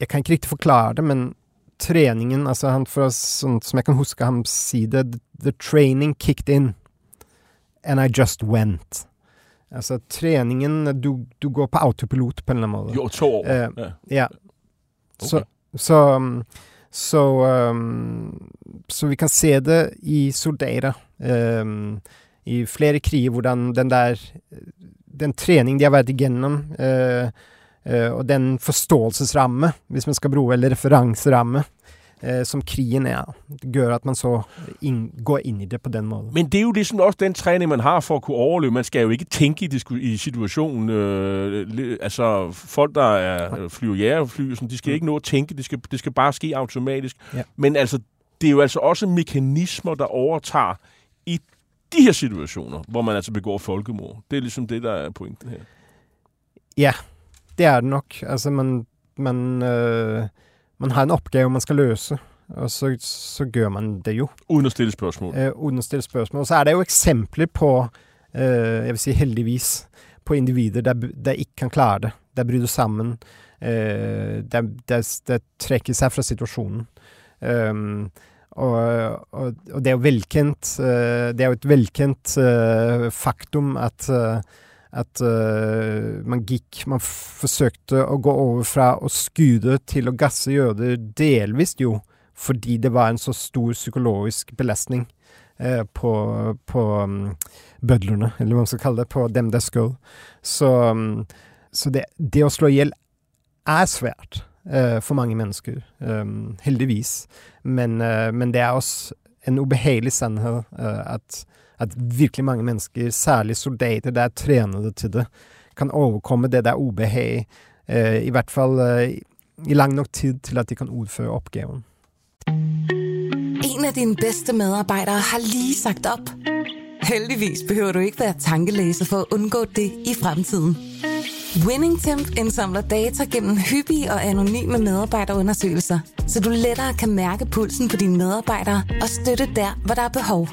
Jeg kan ikke riktig forklare det, men treningen altså han, for, sånn, Som jeg kan huske ham si det The training kicked in, and I just went. Altså treningen Du, du går på autopilot på en eller annen måte. Jo, to år. Eh, ja. ja. Okay. Så, så um, så, um, så vi kan se det i soldater. Um, I flere kriger, hvordan den der Den trening de har vært igjennom, uh, og den forståelsesramme, hvis man skal bruke, eller referanseramme, eh, som krigen er, gør at man så in, går ind i det på den måde. Men det er jo ligesom også den træning, man har for at kunne overleve. Man skal jo ikke tænke i, i situationen. Øh, altså, folk, der er flyver jægerfly, de skal mm. ikke nå at tænke. Det skal, det skal bare ske automatisk. Ja. Men altså, det er jo altså også mekanismer, der overtager i de her situationer, hvor man altså begår folkemord. Det er ligesom det, der er pointen her. Ja, det er det nok. Altså, man, man øh, man har en oppgave man skal løse, og så, så gjør man det jo. Uden å stille spørsmål. Eh, uden å stille spørsmål. Og så er det jo eksempler på, eh, jeg vil si heldigvis, på individer der, der ikke kan klare det. Der bryter sammen. Eh, der, der, der, trekker seg fra situasjonen. Um, og, og, og, det er jo velkjent uh, Det er jo et velkjent uh, faktum at uh, at uh, man gikk Man forsøkte å gå over fra å skude til å gasse jøder, delvis jo fordi det var en så stor psykologisk belastning uh, på, på um, bødlerne, eller hva man skal kalle det, på dem der skull. Så, um, så det, det, å slå i hjel er svært uh, for mange mennesker, um, heldigvis. Men, men, det er også en ubehagelig sannhet at at virkelig mange mennesker, særlig soldater, der er trænede til det, kan overkomme det der ubehag, eh, i hvert fall eh, i lang nok tid til at de kan udføre opgaven. En af dine bedste medarbejdere har lige sagt op. Heldigvis behøver du ikke være tankelæser for at undgå det i fremtiden. WinningTemp indsamler data gennem hyppige og anonyme medarbejderundersøgelser, så du lettere kan mærke pulsen på dine medarbejdere og støtte der, hvor der er behov.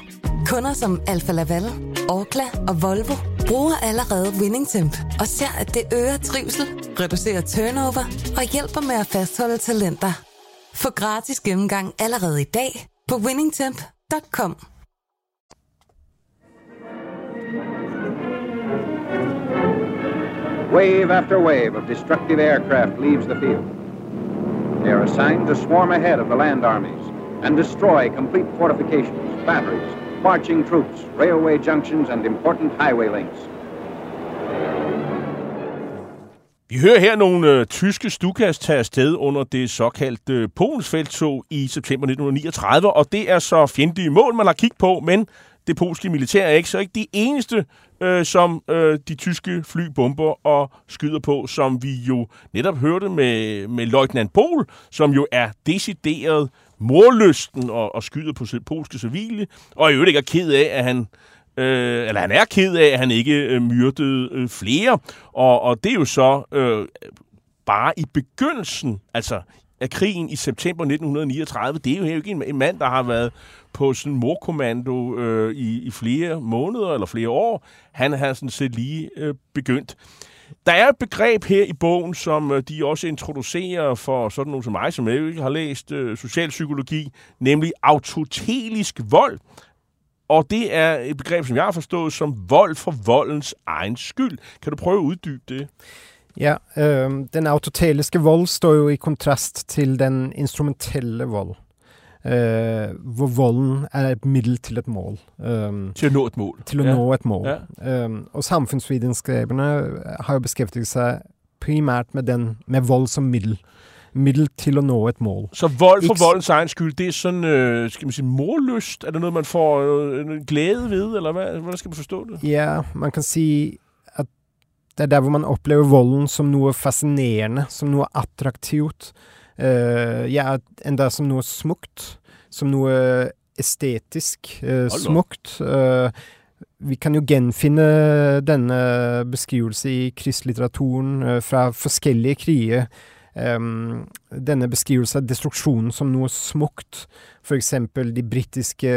Kunder som Alfa Laval, Orkla og Volvo bruger allerede WinningTemp og ser, at det øger trivsel, reducerer turnover og hjælper med at fastholde talenter. Få gratis gennemgang allerede i dag på winningtemp.com. Wave after wave of destructive aircraft leaves the field. They are assigned to swarm ahead of the land armies and destroy complete fortifications, batteries, marching troops, railway junctions, and important highway links. Vi hører her nogle øh, tyske stukas tage afsted under det såkaldte øh, Polens feltog i september 1939, og det er så fjendtlige mål, man har kigget på, men det polske militær er ikke så ikke de eneste, øh, som øh, de tyske fly bomber og skyder på, som vi jo netop hørte med, med Leutnant Pol, som jo er decideret morlysten og, og skyder på polske civile, og i øvrigt ikke er ked af, at han øh, eller han er ked af, at han ikke øh, myrdede øh, flere, og, og det er jo så øh, bare i begyndelsen, altså af krigen i september 1939. Det er jo ikke en, en mand, der har været på sådan morkommando øh, i, i flere måneder eller flere år. Han har sådan set lige øh, begyndt. Der er et begreb her i bogen, som øh, de også introducerer for sådan nogen som mig, som jeg ikke har læst øh, socialpsykologi, nemlig autotelisk vold. Og det er et begreb, som jeg har forstået som vold for voldens egen skyld. Kan du prøve at uddybe det? Ja, øh, den autoteliske vold står jo i kontrast til den instrumentelle vold. Uh, hvor volden er et middel til et mål. Um, til at nå et mål. Til at ja. nå et mål. Ja. Um, og samfunnsvitenskaperne har jo beskæftiget sig primært med, den, med vold som middel. Middel til at nå et mål. Så vold for Ikke... voldens egen skyld, det er sådan, øh, skal man sige, morlyst? Er det noget, man får øh, glæde ved, eller hvad? hvordan skal man forstå det? Ja, man kan sige, det er der, hvor man oplever volden som noget fascinerende, som noget attraktivt. Uh, ja, enda som noe smukt. Som noe estetisk uh, smukt. Uh, vi kan jo gjenfinne denne beskrivelse i kristlitteraturen fra forskjellige kriger. Um, denne beskrivelse av destruksjonen som noe smukt. Eksempel de britiske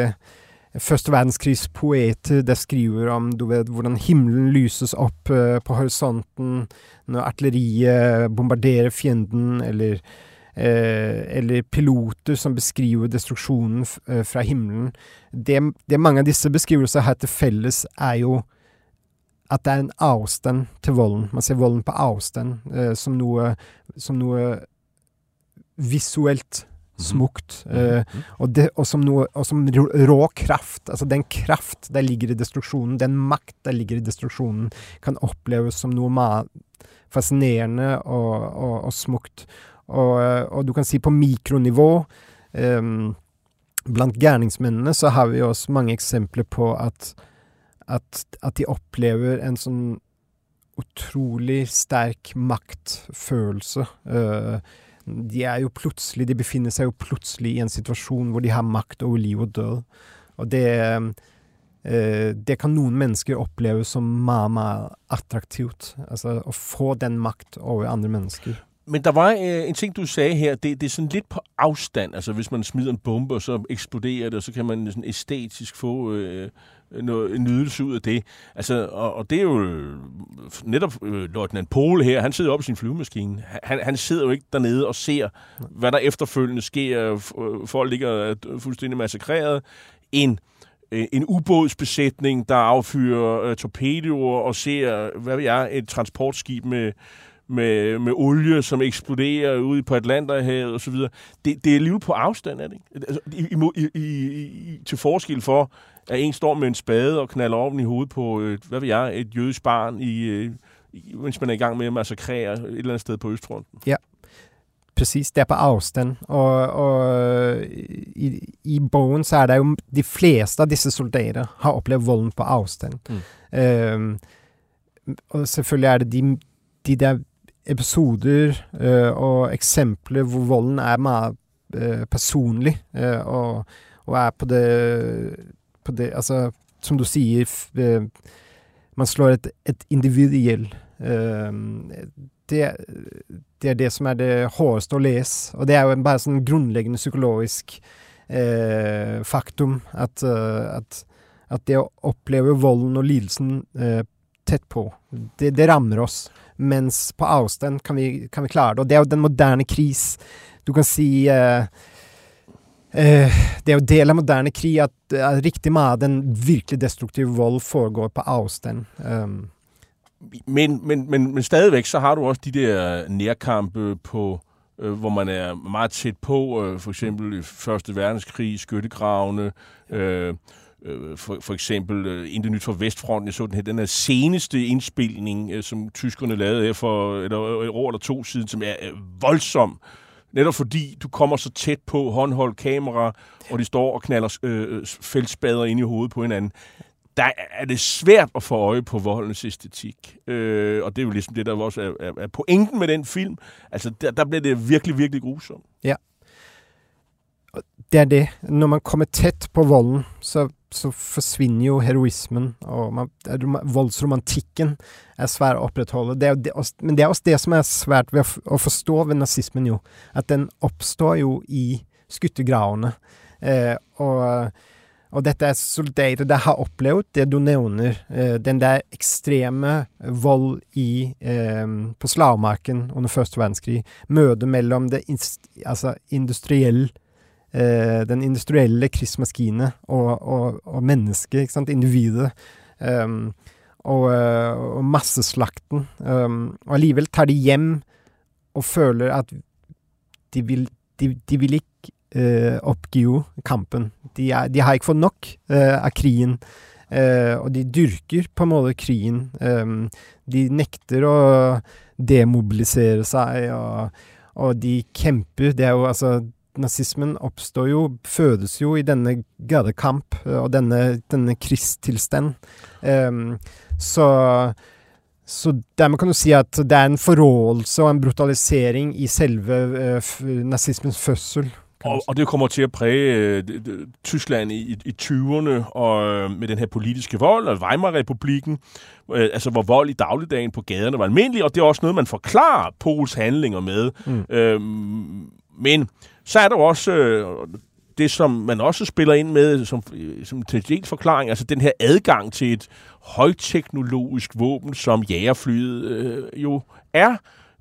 første verdenskrigs poeter der skriver om du vet, hvordan himmelen lyses opp uh, på horisonten når artilleriet bombarderer fienden, eller eh, eller piloter som beskriver destruksjonen eh, fra himmelen. Det, det, mange av disse beskrivelser har til felles, er jo at det er en avstand til volden. Man ser volden på avstand eh, som, noe, som noe visuelt smukt. Mm -hmm. uh, og, det, og, som noe, og, som rå kraft. Altså den kraft der ligger i destruksjonen, den makt der ligger i destruksjonen, kan oppleves som noe fascinerende og, og, og smukt. Og, og, du kan si på mikronivå um, Blant gærningsmennene så har vi også mange eksempler på at, at, at de opplever en sånn utrolig sterk maktfølelse. Uh, de er jo plutselig De befinner seg jo plutselig i en situasjon hvor de har makt over liv og død. Og det, uh, det kan noen mennesker oppleve som meget attraktivt. Altså å få den makt over andre mennesker. Men der var øh, en ting, du sagde her. Det, det er sådan lidt på afstand. Altså, hvis man smider en bombe, og så eksploderer det, og så kan man sådan æstetisk få øh, noget, en nydelse ud af det. Altså, og, og det er jo øh, netop øh, Løjtnant Pole her. Han sidder oppe i sin flyvemaskine. Han, han sidder jo ikke dernede og ser, hvad der efterfølgende sker. Øh, folk ligger øh, fuldstændig massakreret. En øh, en ubådsbesætning, der affyrer øh, torpedoer og ser, hvad ved jeg, et transportskib med med, med olie, som eksploderer ude på Atlanterhavet osv. Det, det er lige på afstand, er det ikke? Altså, i, i, i, i, til forskel for, at en står med en spade og knaller oven i hovedet på, et, hvad ved jeg, et jødisk barn, i, øh, i, mens man er i gang med at massakrere et eller andet sted på Østfronten. Ja, præcis. Det er på afstand. Og, og i, i bogen så er det jo de fleste af disse soldater har oplevet volden på afstand. Mm. Øhm, og selvfølgelig er det de, de der episoder uh, og eksempler hvor volden er meget uh, personlig, uh, og, og, er på det, på det Altså, som du sier, man slår et, et individ i. Det, det, er det som er det hårdeste å lese, og det er jo en bare sånn grunnleggende psykologisk faktum at, at, at, det å oppleve volden og lidelsen tett på. Det, det rammer oss. Mens på avstand kan vi, kan vi klare det. Og det er jo den moderne kris. Du kan si eh, eh, Det er jo del av moderne krig at, at riktig mye den virkelig destruktive vold foregår på avstand. Um, men, men, men, men stadigvæk så har du også de der nærkampe på øh, hvor man er meget tæt på, øh, for eksempel i Første Verdenskrig, skyttegravene, øh, øh, for, for eksempel øh, Intet Nyt fra Vestfronten, jeg så den her, den her seneste indspilning, øh, som tyskerne lavede her for et år, øh, et år eller to siden, som er øh, voldsom. Netop fordi du kommer så tæt på håndholdt kamera, og de står og knaller øh, øh feltspader ind i hovedet på hinanden der er det svært at få øje på voldens æstetik. Øh, og det er jo ligesom det, der også er, er, er pointen med den film. Altså, der, der bliver det virkelig, virkelig grusomt. Ja. Det er det. Når man kommer tæt på volden, så, så forsvinner jo heroismen, og man, voldsromantikken er svær å opprettholde. Det er det, altså, men det er også det som er svært ved å, å forstå ved nazismen, jo. At den oppstår jo i skyttergravene. Eh, og og dette er soldater de har opplevd det du nevner, eh, den der ekstreme vold i, eh, på slagmarken under første verdenskrig. Møtet mellom det altså industriell, eh, den industrielle krigsmaskinen og, og, og mennesket, ikke sant, individet. Um, og, eh, og, masseslakten. Um, og allikevel tar de hjem og føler at de vil, de, de vil ikke eh, oppgi kampen. De, er, de, har ikke fått nok uh, av krigen. Eh, og de dyrker på en måte krigen. de nekter å demobilisere seg, og, og, de kjemper. Det er jo altså Nazismen oppstår jo, fødes jo i denne gatekamp og denne, denne krigstilstand. så så dermed kan du si at det er en forrådelse og en brutalisering i selve uh, nazismens fødsel. Og, og det kommer til at præge øh, Tyskland i, i 20'erne og øh, med den her politiske vold og Weimar-republiken, øh, altså hvor vold i dagligdagen på gaderne var almindelig, og det er også noget, man forklarer Pols handlinger med. Mm. Øh, men så er der også øh, det, som man også spiller ind med som, som til forklaring, altså den her adgang til et højteknologisk våben, som jægerflyet øh, jo er.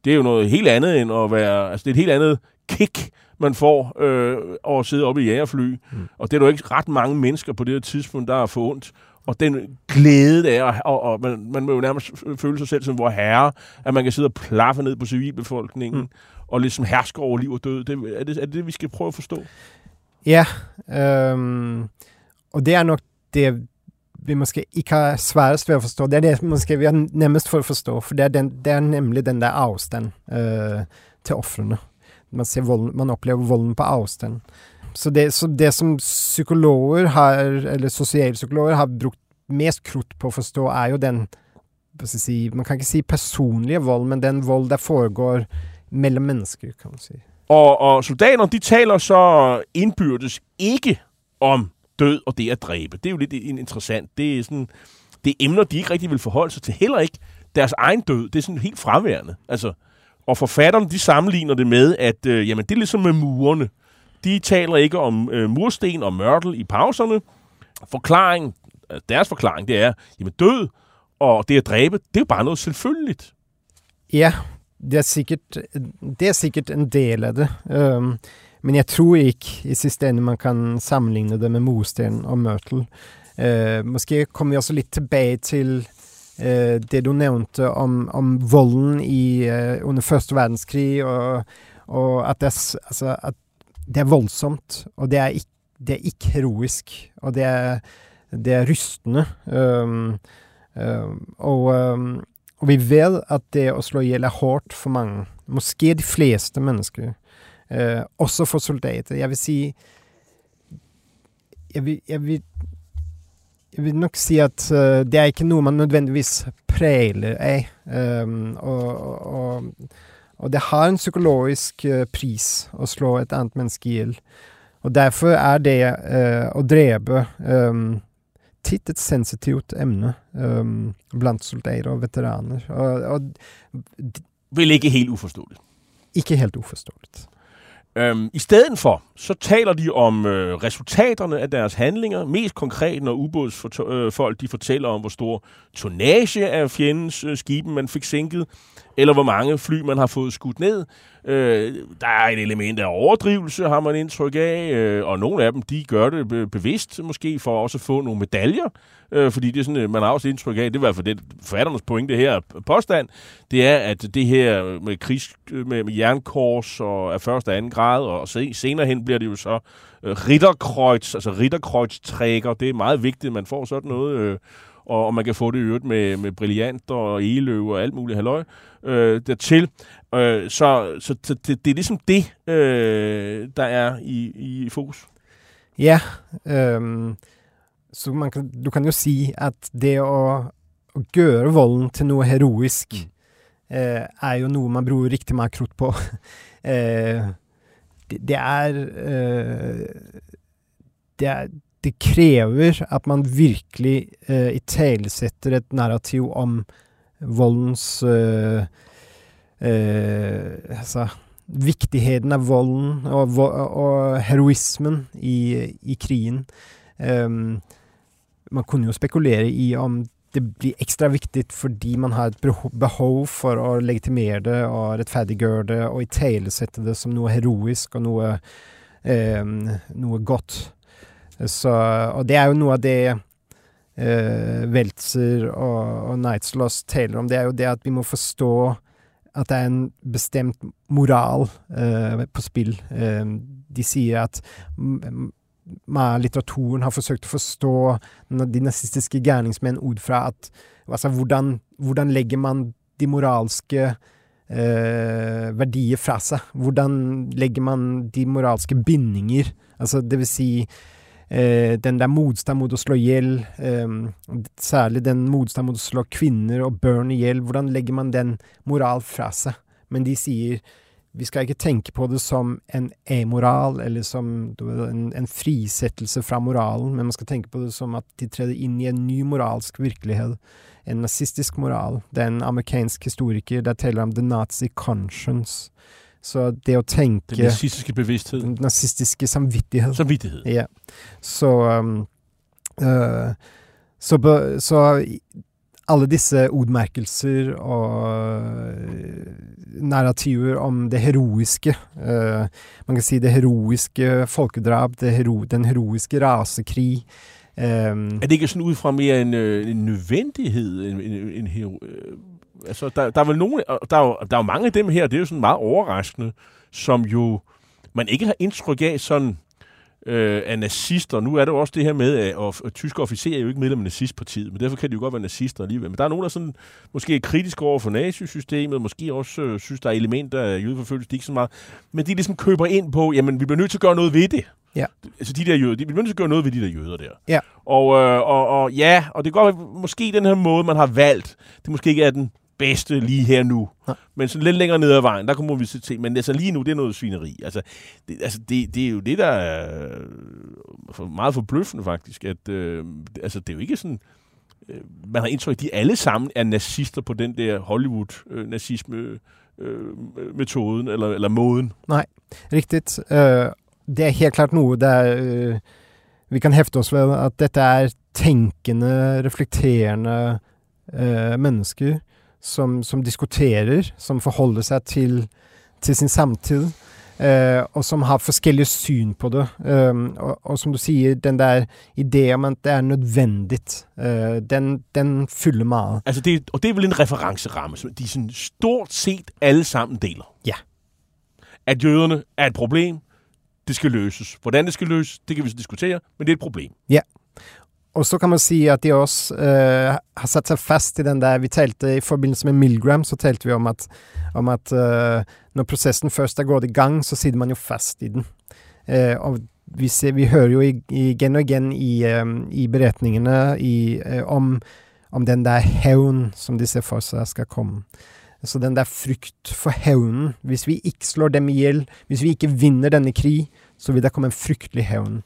Det er jo noget helt andet end at være, altså det er et helt andet kick, man får øh, over at sidde oppe i jægerfly. Mm. Og det er jo ikke ret mange mennesker på det her tidspunkt, der har fået ondt. Og den glæde, der er, og, og man, man må jo nærmest føle sig selv som vor herre, at man kan sidde og plaffe ned på civilbefolkningen, mm og ligesom hersker over liv og død. Det, er, det, er det det, vi skal prøve at forstå? Ja, øhm, og det er nok det, vi måske ikke har sværest ved at forstå. Det er det, måske vi har nemmest for at forstå, for det er, den, det er nemlig den der afstand øh, til offrene man, ser volden, man oplever volden på afstand. Så det, så det som psykologer har, eller sosialpsykologer har brukt mest krutt på å forstå, er jo den si, Man kan ikke si personlige vold, men den vold der foregår mellom mennesker, kan man si. Og, og soldaterne de taler så innbyrdes ikke om død og det at dræbe. Det er jo litt interessant. Det er, sådan, det er emner, de ikke rigtig vil forholde seg til. Heller ikke deres egen død. Det er sådan helt fraværende. Altså, og forfatterne, de sammenligner det med, at øh, jamen, det er ligesom med murene. De taler ikke om øh, mursten og mørtel i pauserne. Forklaring, øh, deres forklaring, det er, jamen død og det at dræbe, det er jo bare noget selvfølgeligt. Ja, det er sikkert, det er sikkert en del av det. Um, men jeg tror ikke i sidste ende man kan sammenligne det med Mosten og mørtel. Uh, måske kommer vi også litt tilbake til eh, det du nevnte om, om volden i, uh, under første verdenskrig, og, og at, det, altså, at, det, er voldsomt, og det er, ikke, det er ikke heroisk, og det er, det er rystende. Um, um, og, um, og, vi vet at det å slå i hjel er hardt for mange, måske de fleste mennesker, uh, også for soldater. Jeg vil si jeg vil, jeg vil jeg vil nok si at uh, det er ikke noe man nødvendigvis preler av. Um, og, og, og, det har en psykologisk uh, pris å slå et annet menneske i hjel. Og derfor er det uh, å drepe um, titt et sensitivt emne um, blant soldater og veteraner. Og, og, Vel ikke helt uforståelig? Ikke helt uforståelig. Øhm, I stedet for, så taler de om øh, resultaterne af deres handlinger, mest konkret, når ubådsfolk øh, de fortæller om, hvor stor tonnage af fjendens øh, skibe man fik sænket, eller hvor mange fly man har fået skudt ned. Øh, der er et element af overdrivelse, har man indtryk af, øh, og nogle af dem, de gør det bevidst, måske for også at få nogle medaljer, øh, fordi det er sådan, øh, man har også indtryk af, det er i hvert fald det forfatternes pointe her påstand, det er, at det her med krigs, øh, med, med jernkors og af første og anden grad, og senere hen bliver det jo så øh, ritterkreuz, altså ritterkreuz-trækker, det er meget vigtigt, at man får sådan noget, øh, og, og man kan få det i øvrigt med, med brillanter og eløv og alt muligt halløj øh, dertil. Øh, så så det, det er ligesom det, øh, der er i, i fokus. Ja, um, så man kan, du kan jo sige, at det at, at gøre volden til noget heroisk, mm. uh, er jo noget, man bruger rigtig meget krudt på. uh, det, det er uh, det er det krever at man virkelig eh, uh, italesetter et narrativ om voldens uh, uh, altså, viktigheten av volden og, og heroismen i, i krigen. Um, man kunne jo spekulere i om det blir ekstra viktig fordi man har et behov for å legitimere det og rettferdiggjøre det og italesette det som noe heroisk og noe, um, noe godt. Så, og det er jo noe av det uh, Weltzer og, og Nightsloss taler om. Det er jo det at vi må forstå at det er en bestemt moral uh, på spill. Uh, de sier at litteraturen har forsøkt å forstå de nazistiske gjerningsmenn ord fra at altså, hvordan, hvordan legger man de moralske eh, verdier fra seg? Hvordan legger man de moralske bindinger? Altså, det vil si eh, den der motstand mot å slå i hjel, eh, særlig den motstand mot å slå kvinner og burn i hjel, hvordan legger man den moral fra seg? Men de sier vi skal ikke tenke på det som en e-moral, eller som en, en, frisettelse fra moralen, men man skal tenke på det som at de trer inn i en ny moralsk virkelighet. En nazistisk moral. Det er en amerikansk historiker der teller om the nazi conscience. Så det å tenke Den nazistiske bevissthet. Den nazistiske samvittighet. Samvittighet. Ja. Så, um, uh, så, så alle disse ordmerkelser og narrativer om det heroiske. Uh, man kan si det heroiske folkedrap, det hero, den heroiske rasekrig. Um, er det ikke sådan ud fra mere en, en nødvendighed? En, en, en hero, øh, altså, der, der er vel nogle, der er, jo, der er jo mange af dem her, det er jo sådan meget overraskende, som jo man ikke har indtryk af sådan øh, af nazister. Nu er det jo også det her med, at og, og tyske officerer er jo ikke medlem af nazistpartiet, men derfor kan de jo godt være nazister alligevel. Men der er nogen, der sådan, måske er kritiske over for nazisystemet, måske også øh, synes, der er elementer af jødeforfølgelse, de ikke så meget. Men de ligesom køber ind på, jamen vi bliver nødt til at gøre noget ved det. Ja. Altså de der jøder, de bliver nødt til at gøre noget ved de der jøder der. Ja. Og, øh, og, og ja, og det går måske den her måde, man har valgt, det måske ikke er den bedste lige her nu. Ja. Men sådan lidt længere ned ad vejen, der kommer vi til se. Men altså lige nu, det er noget svineri. Altså, det, altså, det, det er jo det, der er meget forbløffende faktisk. At, øh, altså, det er jo ikke sådan... Øh, man har indtryk, at de alle sammen er nazister på den der Hollywood-nazisme øh, metoden, eller, eller måden. Nej, rigtigt. Uh, det er helt klart noget, der uh, vi kan hæfte os ved, at dette er tænkende, reflekterende uh, mennesker, som, som diskuterer, som forholder seg til, til sin samtid. Uh, og som har forskjellige syn på det. Um, og, og, som du sier, den der ideen om at det er nødvendig, uh, den, den fylder meget. Altså det, og det er vel en referenceramme, som de sådan stort set alle sammen deler. Ja. At jøderne er et problem, det skal løses. Hvordan det skal løses, det kan vi så diskutere, men det er et problem. Ja. Og så kan man si at de også uh, eh, har satt seg fast i den der Vi talte i forbindelse med Milgram, så talte vi om at, om at uh, eh, når prosessen først er gått i gang, så sitter man jo fast i den. Eh, uh, og vi, ser, vi hører jo igjen og igjen i, um, i beretningene i, om, om den der hevn som de ser for seg skal komme. Så den der frykt for hevnen. Hvis vi ikke slår dem i hjel, hvis vi ikke vinner denne krig, så vil det komme en fryktelig hevn.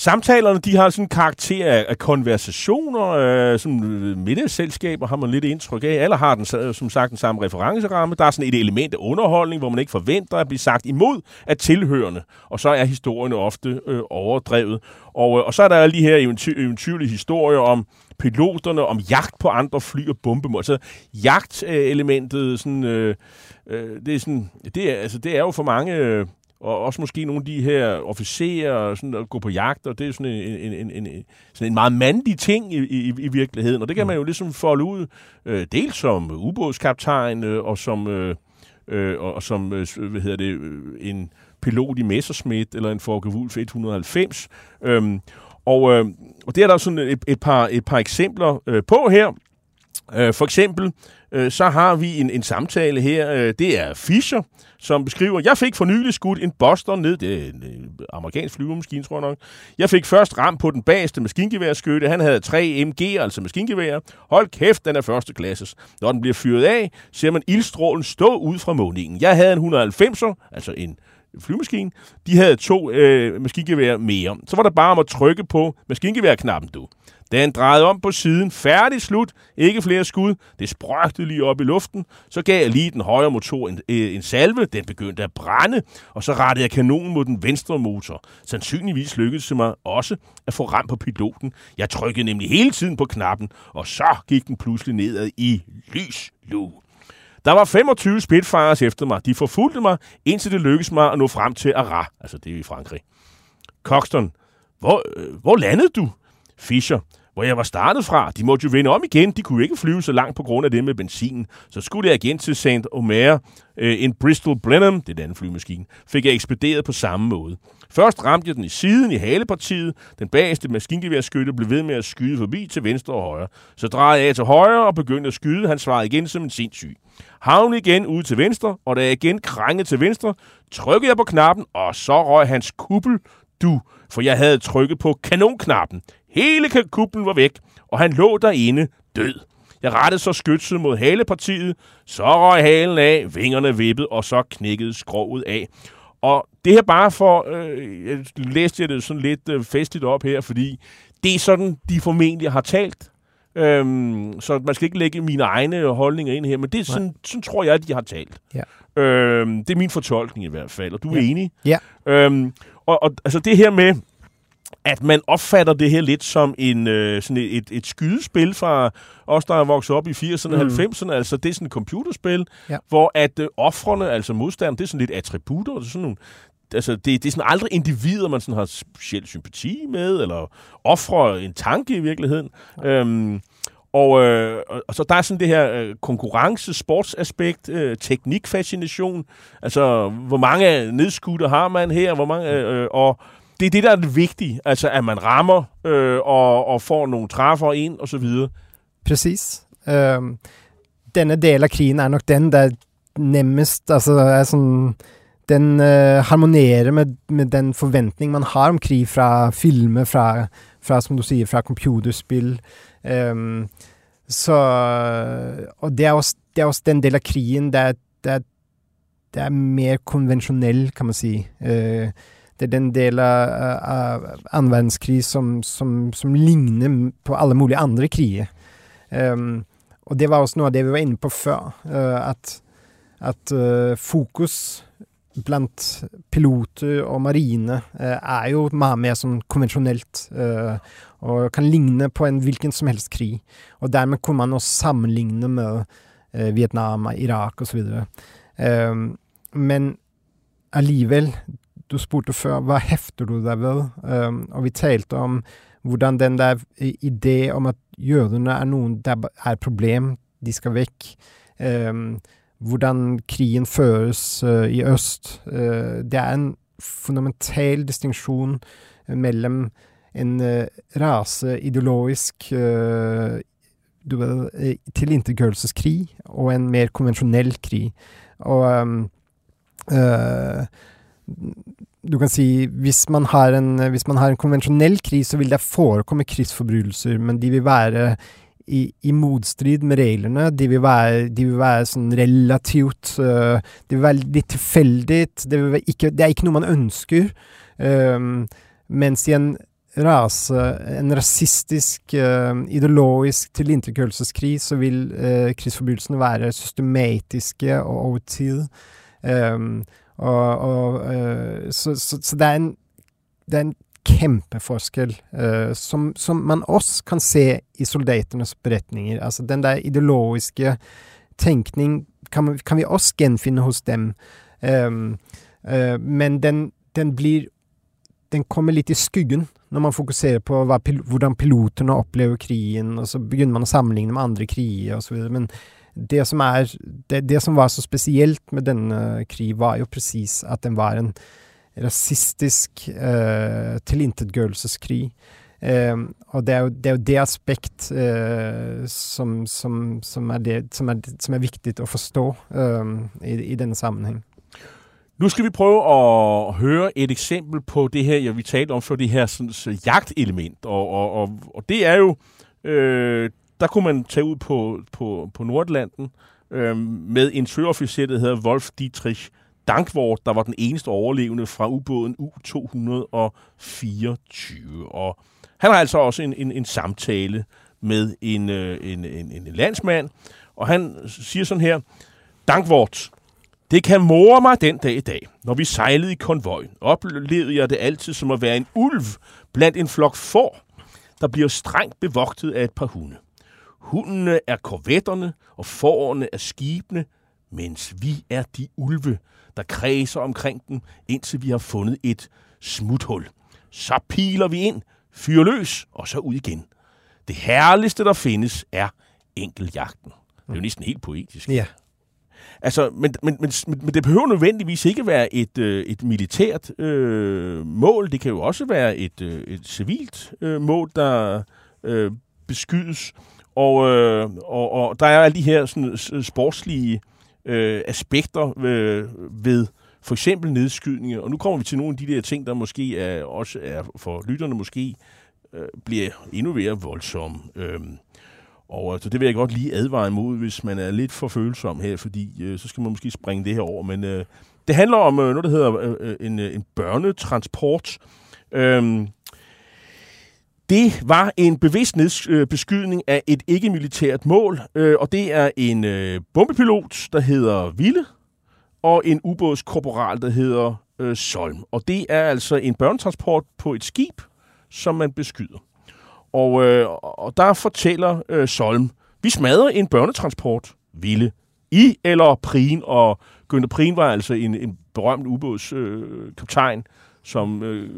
Samtalerne, de har sådan en karakter af, af konversationer, øh, sådan øh, middagsselskaber har man lidt indtryk af. Alle har den, øh, som sagt den samme referenceramme. Der er sådan et element af underholdning, hvor man ikke forventer at blive sagt imod af tilhørende. Og så er historierne ofte øh, overdrevet. Og, øh, og så er der alle de her eventy- eventyrlige historier om piloterne, om jagt på andre fly og bombemål. Så jagtelementet, sådan, øh, øh, det, er sådan, det, er, altså, det er jo for mange... Øh, og også måske nogle af de her officerer og sådan at gå på jagt, og det er sådan en, en, en, en, sådan en meget mandig ting i, i, i virkeligheden. Og det kan man jo ligesom folde ud, øh, dels som ubådskaptajn øh, og som, øh, øh, og som øh, hvad hedder det, øh, en pilot i Messerschmitt eller en Focke Wulf 190. Øhm, og, øh, og det er der sådan et, et, par, et par eksempler øh, på her. Øh, for eksempel, øh, så har vi en, en samtale her. Øh, det er Fischer, som beskriver, jeg fik for nylig skudt en Boston ned. Det er en øh, amerikansk flyvemaskine, tror jeg nok. Jeg fik først ram på den bageste maskingeværskytte. Han havde tre MG, altså maskingevær. Hold kæft, den er første klasses. Når den bliver fyret af, ser man ildstrålen stå ud fra måningen. Jeg havde en 190'er, altså en flymaskine. De havde to øh, maskingeværer mere. Så var der bare om at trykke på maskingeværknappen, du. Den drejede om på siden. Færdig slut. Ikke flere skud. Det sprøjtede lige op i luften. Så gav jeg lige den højre motor en, øh, en salve. Den begyndte at brænde. Og så rettede jeg kanonen mod den venstre motor. Sandsynligvis lykkedes det mig også at få ram på piloten. Jeg trykkede nemlig hele tiden på knappen. Og så gik den pludselig nedad i lys lue. Der var 25 Spitfires efter mig. De forfulgte mig, indtil det lykkedes mig at nå frem til Arras. Altså, det er i Frankrig. Coxton, hvor, øh, hvor landede du? Fischer, hvor jeg var startet fra. De måtte jo vende om igen. De kunne jo ikke flyve så langt på grund af det med benzin. Så skulle jeg igen til St. Omer. Øh, en Bristol Blenheim, det er den anden flymaskine, fik jeg ekspederet på samme måde. Først ramte jeg den i siden i halepartiet. Den bagerste maskingeværskytte blev ved med at skyde forbi til venstre og højre. Så drejede jeg til højre og begyndte at skyde. Han svarede igen som en sindssyg. Havn igen ud til venstre, og da jeg igen krængede til venstre, trykkede jeg på knappen, og så røg hans kuppel, du, for jeg havde trykket på kanonknappen. Hele kuplen var væk, og han lå derinde død. Jeg rettede så skytset mod halepartiet, så røg halen af, vingerne vippede, og så knækkede skroget af. Og det her bare for, øh, jeg læste jeg det sådan lidt øh, festligt op her, fordi det er sådan, de formentlig har talt. Øhm, så man skal ikke lægge mine egne holdninger ind her, men det er sådan, sådan tror jeg, at de har talt. Ja. Øhm, det er min fortolkning i hvert fald, og du er Ja. enig? Ja. Øhm, og, og altså det her med, at man opfatter det her lidt som en, øh, sådan et, et, et skydespil fra os, der er vokset op i 80'erne og Mm. 90'erne. Altså, det er sådan et computerspil, Ja. hvor at øh, offrene, altså modstanderne, det er sådan lidt attributter. Det er sådan nogle, altså, det, det er sådan aldrig individer, man sådan har speciel sympati med, eller offre en tanke i virkeligheden. Øhm, og, øh, og- og så der er sådan det her øh, konkurrence, sportsaspekt, øh, teknikfascination. Altså, hvor mange nedskutter har man her, hvor mange, øh, øh, og det er det, der er det vigtige. Altså, at man rammer øh, og, og får nogle træffer ind, og så videre. Precis. Um, øhm, denne del av krigen er nok den der nemmest Altså, er sådan, Den øh, harmonerer med, med den forventning man har om krig fra filmer, fra, fra som du siger, fra computerspil. Um, så Og det er, også, det er også den del av krigen der, der, der er, mere konventionel, mer kan man sige. Eh, det er den del av, av som, som, som ligner på alle mulige andre kriger. Um, og det var også noe av det vi var inne på før, Uh, at, at uh, fokus blant piloter og marine uh, er jo mye mer sånn konvensjonelt, og kan ligne på en hvilken som helst krig. Og dermed kunne man også sammenligne med Vietnam, Irak osv. Um, ehm, men allikevel, du spurte før, hva hefter du deg ved? Um, og vi talte om hvordan den der idé om at jødene er noen Det er et problem, de skal vekk. Um, hvordan krigen føres uh, i øst. Uh, det er en fundamental distinksjon mellom en eh, uh, raseideologisk uh, du tilintetgjørelseskrig og en mer konvensjonell krig. Og um, uh, du kan si hvis man, har en, hvis man har en konvensjonell krig, så vil det forekomme krigsforbrytelser, men de vil være i, i motstrid med reglene. De vil være, de vil være sånn relativt øh, uh, Det vil være litt tilfeldig. Det, ikke, det er ikke noe man ønsker. Um, mens i en rase, en rasistisk, uh, ideologisk tilintetgjørelseskrig, så vil uh, krigsforbrytelsene være systematiske og over tid. Um, og, og øh, så, så, så, det er en, det er en kjempeforskjell uh, øh, som, som, man også kan se i soldatenes beretninger. Altså den der ideologiske tenkning kan, kan vi også gjenfinne hos dem. Um, uh, men den, den, blir Den kommer litt i skyggen når man fokuserer på pil hvordan pilotene opplever krigen, og så begynner man å sammenligne med andre kriger osv. Men det som, er, det, det som var så spesielt med denne krig, var jo presis at den var en rasistisk uh, tilintetgjørelseskrig. Uh, og det er, jo, det er jo det aspekt uh, som, som, som, er det, som, er, som, er viktig å forstå i, i, denne sammenheng. Nu skal vi prøve at høre et eksempel på det her, ja, vi talte om for det her sådan, jagtelement. Og, og, og, og det er jo, der kunne man tage ud på, på, på Nordlanden øh, med en søofficer, der hedder Wolf Dietrich Dankvort, der var den eneste overlevende fra ubåden U-224. Og han har altså også en, en, en samtale med en, øh, en, en, en landsmand, og han siger sådan her, Dankvort, det kan more mig den dag i dag. Når vi sejlede i konvojen, oplevede jeg det altid som at være en ulv blandt en flok får, der bliver strengt bevogtet af et par hunde. Hundene er korvetterne, og fårene er skibene, mens vi er de ulve, der kredser omkring den, indtil vi har fundet et smuthul. Så piler vi ind, fyrer løs, og så ud igen. Det herligste, der findes, er enkeljagten. Det er jo næsten helt poetisk. Ja. Altså, men, men, men, men det behøver nødvendigvis ikke være et, øh, et militært øh, mål. Det kan jo også være et, øh, et civilt øh, mål, der øh, beskydes. Og, øh, og, og der er alle de her sådan, sportslige øh, aspekter øh, ved for eksempel nedskydninger. Og nu kommer vi til nogle af de der ting, der måske er, også er for lytterne måske øh, bliver endnu mere voldsomme. Øh, og altså, det vil jeg godt lige advare imod, hvis man er lidt for følsom her, fordi øh, så skal man måske springe det her over. Men øh, det handler om øh, noget, der hedder øh, øh en, øh, en børnetransport. Øh, det var en bevidst øh, beskydning af et ikke-militært mål, øh, og det er en øh, bombepilot, der hedder Ville, og en ubådskorporal, der hedder øh, Solm. Og det er altså en børnetransport på et skib, som man beskyder. Og, øh, og der fortæller øh, Solm, vi smadrer en børnetransport, Ville, i eller Prin, og Günther Prin var altså en, en berømt ubådskaptajn, øh, som øh,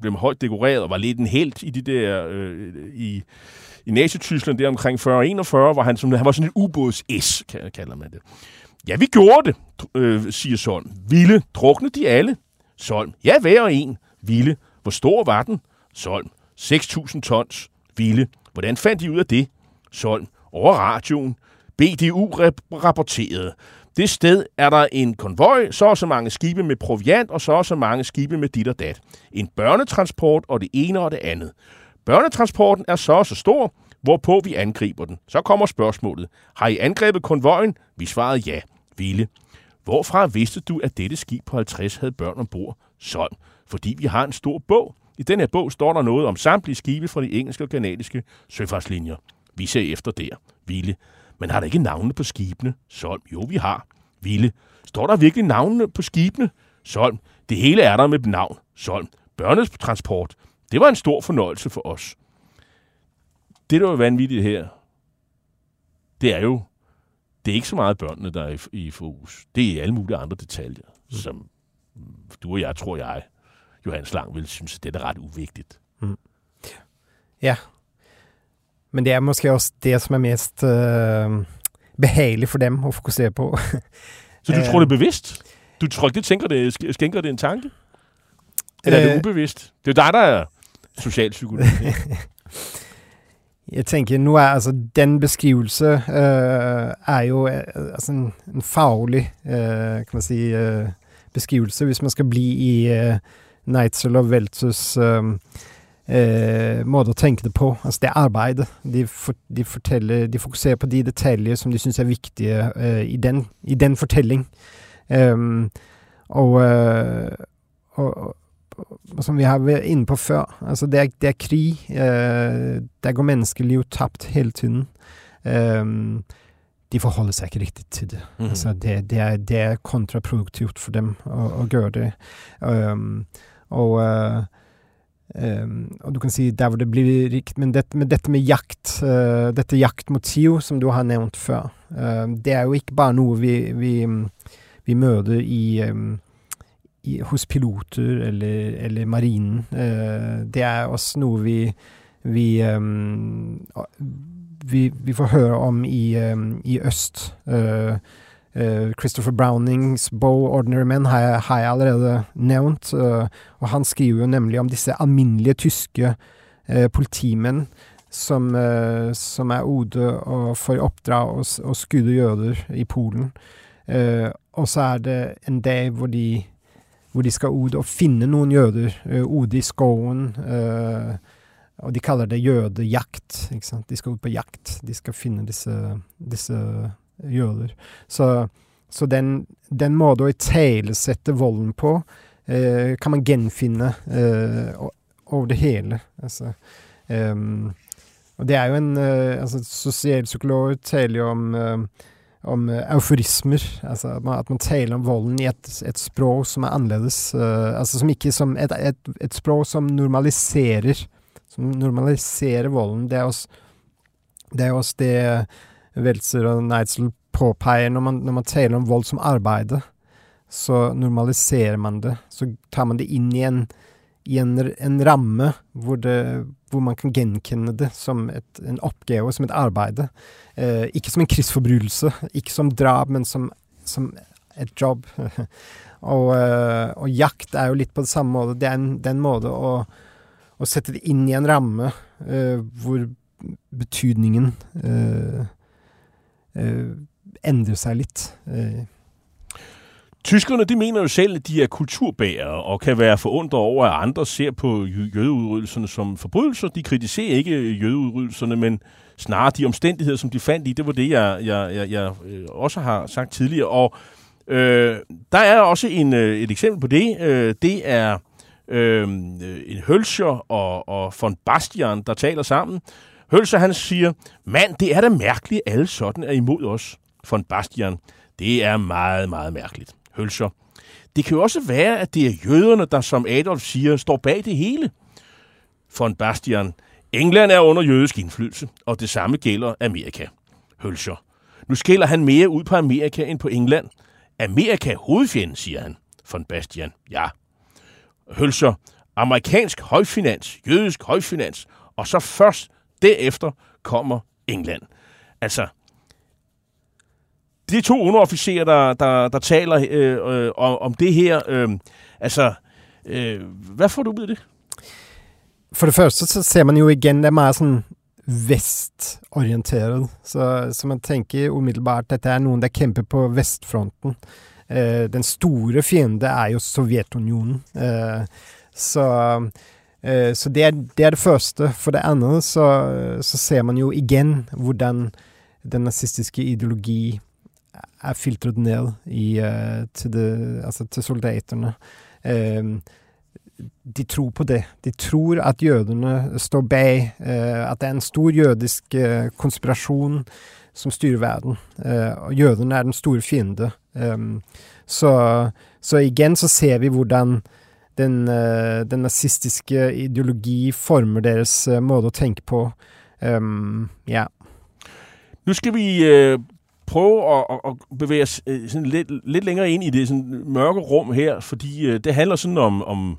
blev højt dekoreret og var lidt en helt i de der øh, i i Nazi-Tyskland der omkring 40-41, hvor han, som, han var sådan et ubåds-S, kalder man det. Ja, vi gjorde det, øh, siger Solm. Ville, drukne de alle? Solm, ja, hver en. Ville, hvor stor var den? Solm, 6.000 tons. Ville, hvordan fandt de ud af det? Solm, over radioen. BDU rapporterede. Det sted er der en konvoj, så og så mange skibe med proviant, og så og så mange skibe med dit og dat. En børnetransport og det ene og det andet. Børnetransporten er så og så stor, hvorpå vi angriber den. Så kommer spørgsmålet. Har I angrebet konvojen? Vi svarede ja. Ville. Hvorfra vidste du, at dette skib på 50 havde børn ombord? Sådan. Fordi vi har en stor bog. I den her bog står der noget om samtlige skibe fra de engelske og kanadiske søfartslinjer. Vi ser efter der. Ville. Men har der ikke navnene på skibene? Solm, jo vi har. Ville, står der virkelig navnene på skibene? Solm, det hele er der med navn. Solm, børnetransport. Det var en stor fornøjelse for os. Det, der er vanvittigt her, det er jo, det er ikke så meget børnene, der er i, i fokus. Det er alle mulige andre detaljer, mm. som du og jeg, tror jeg, Johannes Lang vil synes, det er ret uvigtigt. Mm. Ja, men det er måske også det som er mest uh, behagelig for dem at fokusere på. Så du tror, det er bevidst? Du tror ikke, det tænker det, skænker det en tanke? Eller er det ubevidst? Det er dig, der er socialpsykolog. Jeg tænker, nu er altså den beskrivelse øh, er jo øh, altså en, en faglig, øh, kan man sige, øh, beskrivelse, hvis man skal blive i øh, Neitzel og Veltsus øh, eh, måte å tenke det på. Altså det arbeidet. De, for, de, de fokuserer på de detaljer som de syns er viktige eh, i, den, i den fortelling. Um, og, uh, og, som vi har vært inne på før, altså det er, det er krig. Uh, der går menneskeliv tapt hele tiden. Um, de forholder seg ikke riktig til det. Mm. Altså det, det, er, det, er, kontraproduktivt for dem å, å gjøre det. Um, og, uh, um, og, du kan si der hvor det blir rikt Men dette, med, dette med jakt, uh, dette jaktmotiv som du har nevnt før, uh, det er jo ikke bare noe vi, vi, vi møter i, um, i, hos piloter eller, eller marinen. Eh, det er også noe vi, vi vi, vi, får høre om i, um, i øst. Uh, Eh, Christopher Brownings Bow Ordinary Men har jeg, har jeg allerede nævnt. Uh, eh, og han skriver jo nemlig om disse alminnelige tyske eh, politimænd som, som, er ude og får oppdrag å, å skudde jøder i Polen. og så er det en dag hvor de, hvor de skal ut og finne noen jøder ute i skogen. Uh, og de kaller det jødejakt. ikke sant? De skal ut på jakt. De skal finne disse, disse jøder. Så, så den, den måten å italesette volden på eh, kan man gjenfinne eh, over det hele. Altså, um, og det er jo en uh, altså, Sosialpsykologer taler jo om, uh, om euforismer. Altså at man, at man, taler om volden i et, et språk som er annerledes. Uh, altså som ikke som et, et, et språk som normaliserer som normaliserer volden. Det er også det, er også det Weltzer og Neitzel påpeker når man, når man taler om vold som arbeide. Så normaliserer man det. Så tar man det inn i en, i en, en ramme hvor, det, hvor, man kan gjenkjenne det som et, en oppgave, som et arbeide. Eh, ikke som en krigsforbrytelse, ikke som drap, men som, som et jobb. og, eh, og, jakt er jo litt på det samme måte. Det er en, det er en måte å sette det inn i en ramme eh, hvor betydningen eh, Øh, ændre sig lidt. litt. Tyskerne de mener jo selv, at de er kulturbærere og kan være forundret over, at andre ser på jødeudryddelserne som forbrydelser. De kritiserer ikke øh, jødeudryddelserne, men snarere de omstændigheder, som de fandt i. Det var det, jeg, jeg, jeg, jeg også har sagt tidligere. Og øh, der er også en, et eksempel på det. Øh, det er øh, en Hølscher og, og von Bastian, der taler sammen. Hølser han siger, mand, det er da mærkeligt, alle sådan er imod os. Von Bastian, det er meget, meget mærkeligt. Hølser, det kan jo også være, at det er jøderne, der som Adolf siger, står bag det hele. Von Bastian, England er under jødisk indflydelse, og det samme gælder Amerika. Hølscher, nu skiller han mere ud på Amerika end på England. Amerika hovedfjenden, siger han. Von Bastian, ja, hølser amerikansk højfinans, jødisk højfinans, og så først derefter kommer England. Altså, de to underofficerer, der, der, der taler øh, øh, om det her, øh, altså, øh, hvad får du ud af det? For det første så ser man jo igen, det er meget sådan vestorienteret. Så, så man tænker umiddelbart at det er nogen, der kæmper på vestfronten. Eh, den store fiende er jo Sovjetunionen. Eh, så, Eh, så det, er, det, er, det første. For det andre så, så ser man jo igjen hvordan den nazistiske ideologi er filtret ned i, eh, til, det, altså til soldatene. Ehm, de tror på det. De tror at jødene står bak, eh, at det er en stor jødisk konspirasjon som styrer verden. og jødene er den store fiende. Um, så, så, igjen så ser vi hvordan den, eh, den nazistiske ideologi former deres eh, måde at å tenke på. Um, ja. Nu skal vi uh, prøve at, at bevæge os uh, sådan lidt, lidt længere ind i det sådan mørke rum her, fordi uh, det handler sådan om, om,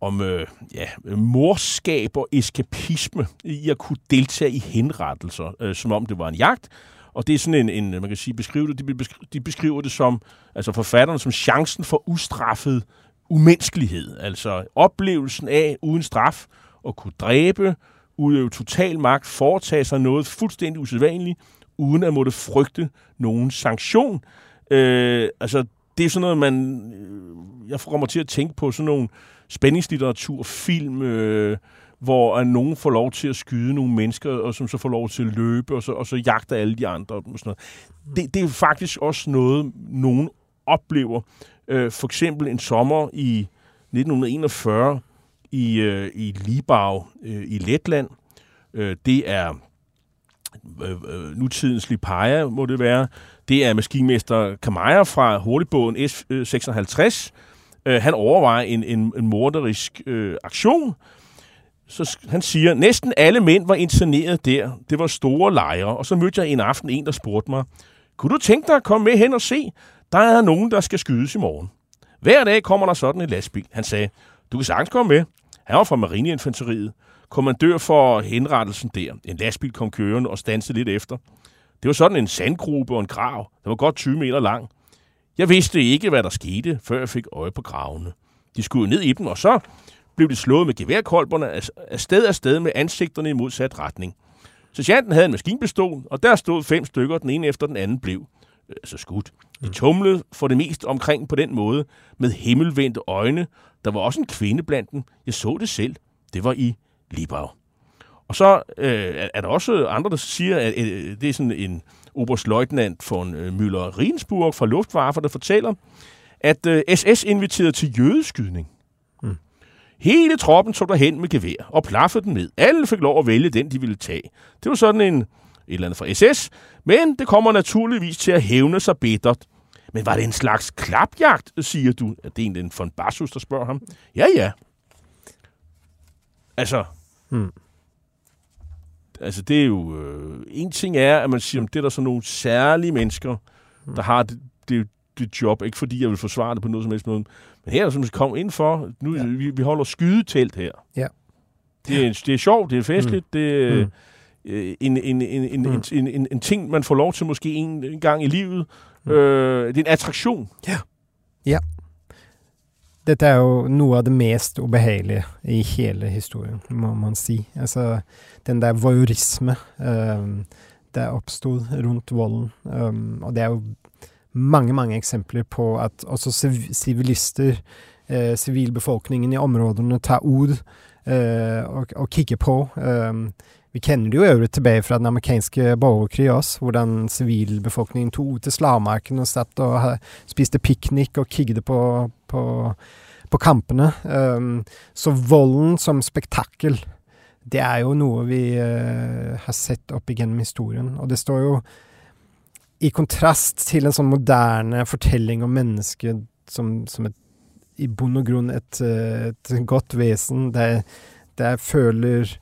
om uh, ja, morskab og eskapisme i at kunne deltage i henrettelser, uh, som om det var en jagt, og det er sådan en, en man kan sige, beskrive det, de beskriver, de beskriver det som, altså forfatterne, som chancen for ustraffet umenneskelighed. Altså oplevelsen af, uden straf, at kunne dræbe, udøve total magt, foretage sig noget fuldstændig usædvanligt, uden at måtte frygte nogen sanktion. Øh, altså, det er sådan noget, man... Øh, jeg kommer til at tænke på sådan nogle spændingslitteratur, film, øh, hvor at nogen får lov til at skyde nogle mennesker, og som så får lov til at løbe, og så, og så jagter alle de andre. Og sådan noget. Det, det er faktisk også noget, nogen oplever. Øh, for eksempel en sommer i 1941 i, øh, i Libau øh, i Letland. Øh, det er øh, øh nutidens Lipaja, må det være. Det er maskinmester Kamaja fra hurtigbåden S56. Øh, øh, han overvejer en, en, en morderisk øh, aktion. Så han siger, næsten alle mænd var interneret der. Det var store lejre. Og så mødte jeg en aften en, der spurgte mig, kunne du tænke dig at komme med hen og se? Der er nogen, der skal skydes i morgen. Hver dag kommer der sådan en lastbil. Han sagde, du kan sagtens komme med. Han var fra marineinfanteriet. Kommandør for henrettelsen der. En lastbil kom kørende og stansede lidt efter. Det var sådan en sandgruppe og en grav. Der var godt 20 meter lang. Jeg vidste ikke, hvad der skete, før jeg fik øje på gravene. De skulle ned i dem, og så blev de slået med geværkolberne af sted af sted med ansigterne i modsat retning. Sergeanten havde en maskinpistol, og der stod fem stykker, den ene efter den anden blev altså skudt. De tumlede for det mest omkring på den måde, med himmelvendte øjne. Der var også en kvinde blandt dem. Jeg så det selv. Det var i Libau. Og så øh, er der også andre, der siger, at øh, det er sådan en oberstløjtnant von øh, Müller Riensburg fra Luftwaffe, der fortæller, at øh, SS inviterede til jødeskydning. Mm. Hele troppen tog derhen med gevær og plaffede den ned. Alle fik lov at vælge den, de ville tage. Det var sådan en, et eller andet fra SS, men det kommer naturligvis til at hævne sig bittert. Men var det en slags klapjagt, siger du? Er det en von Bassus, der spørger ham? Ja, ja. Altså, hmm. altså det er jo... Øh, en ting er, at man siger, at det er der sådan nogle særlige mennesker, hmm. der har det, det, det job. Ikke fordi jeg vil forsvare det på noget som helst måde. Men her er der som kom ind for, nu ja. vi, vi holder skydetelt her. Ja. Det er, det er sjovt, det er festligt, hmm. det hmm. En, en, en, en, mm. en, en, en, en ting, man får lov til måske en, en gang i livet. Mm. Øh, det er en attraktion. Ja. Ja. Dette er jo noe av det mest ubehagelige i hele historien, må man si. Altså, den der voyeurisme um, der oppstod rundt volden. Um, og det er jo mange, mange eksempler på at også sivilister, sivilbefolkningen uh, i områdene, tar ord uh, og, og kikker på. Um, vi kjenner det jo øvrigt tilbake fra den amerikanske borgerkrig også, hvordan sivilbefolkningen tok til slagmarken og satt og spiste piknik og kigget på, på, på kampene. Um, så volden som spektakkel, det er jo noe vi uh, har sett opp igjennom historien. Og det står jo i kontrast til en sånn moderne fortelling om mennesket som, som et, i bunn og grunn et, øh, et godt vesen, der, der føler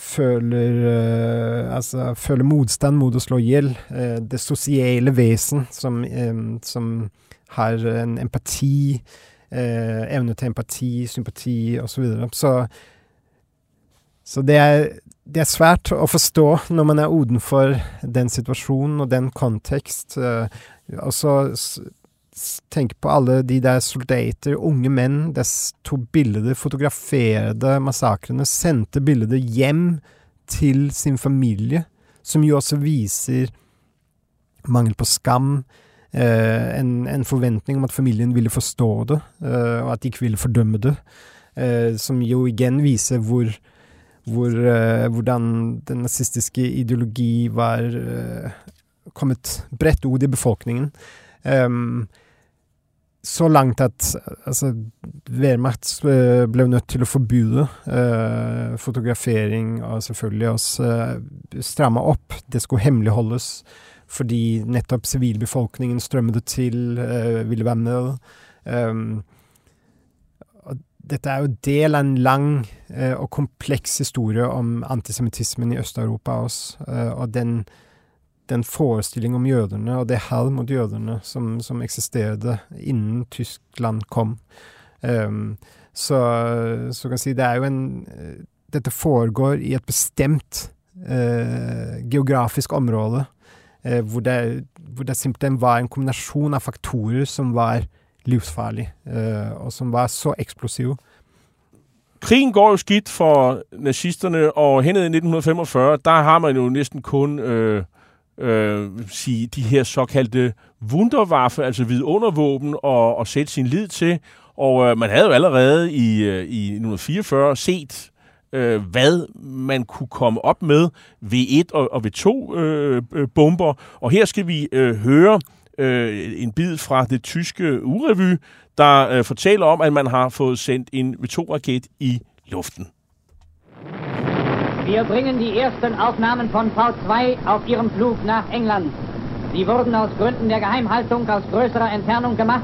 føler uh, Altså føler motstand mot å slå i hjel. Uh, eh, det sosiale vesen som, um, som har en empati, uh, evne til empati, sympati osv. Så, videre. så Så det er, det er svært å forstå når man er utenfor den situasjonen og den kontekst. og så tenk på alle de der soldater, unge menn, dess to bilder, fotograferte massakrene, sendte bilder hjem til sin familie, som jo også viser mangel på skam, eh, en, en, forventning om at familien ville forstå det, eh, og at de ikke ville fordømme det, eh, som jo igjen viser hvor, hvor eh, hvordan den nazistiske ideologi var eh, kommet bredt ut i befolkningen. Um, så langt at altså, Wehrmacht eh, ble nødt til å forbyde uh, fotografering og selvfølgelig også uh, stramme opp. Det skulle hemmeligholdes fordi nettopp sivilbefolkningen strømmet til, uh, ville være med. Um, dette er jo del av en lang eh, og kompleks historie om antisemittismen i Øst-Europa også, og den den forestilling om jødene og det hat mot jødene som, som eksisterte innen Tyskland kom. Um, så, så kan jeg si det er jo en eh, Dette foregår i et bestemt uh, geografisk område, uh, hvor, det, hvor det simpelthen var en kombinasjon av faktorer som var livsfarlige, uh, og som var så eksplosive. Krigen går jo skidt for nazisterne, og hen i 1945, der har man jo næsten kun øh, øh, sige, de her såkaldte wunderwaffe, altså vidundervåben, og, og sætte sin lid til. Og øh, man havde jo allerede i, øh, i 1944 set, øh, hvad man kunne komme op med V1 og, og V2-bomber. Øh, øh og her skal vi øh, høre øh, en bid fra det tyske urevy, der øh, fortæller om, at man har fået sendt en V2-raket i luften. Wir bringen die ersten Aufnahmen von V2 auf ihrem Flug nach England. Sie wurden aus Gründen der Geheimhaltung aus größerer Entfernung gemacht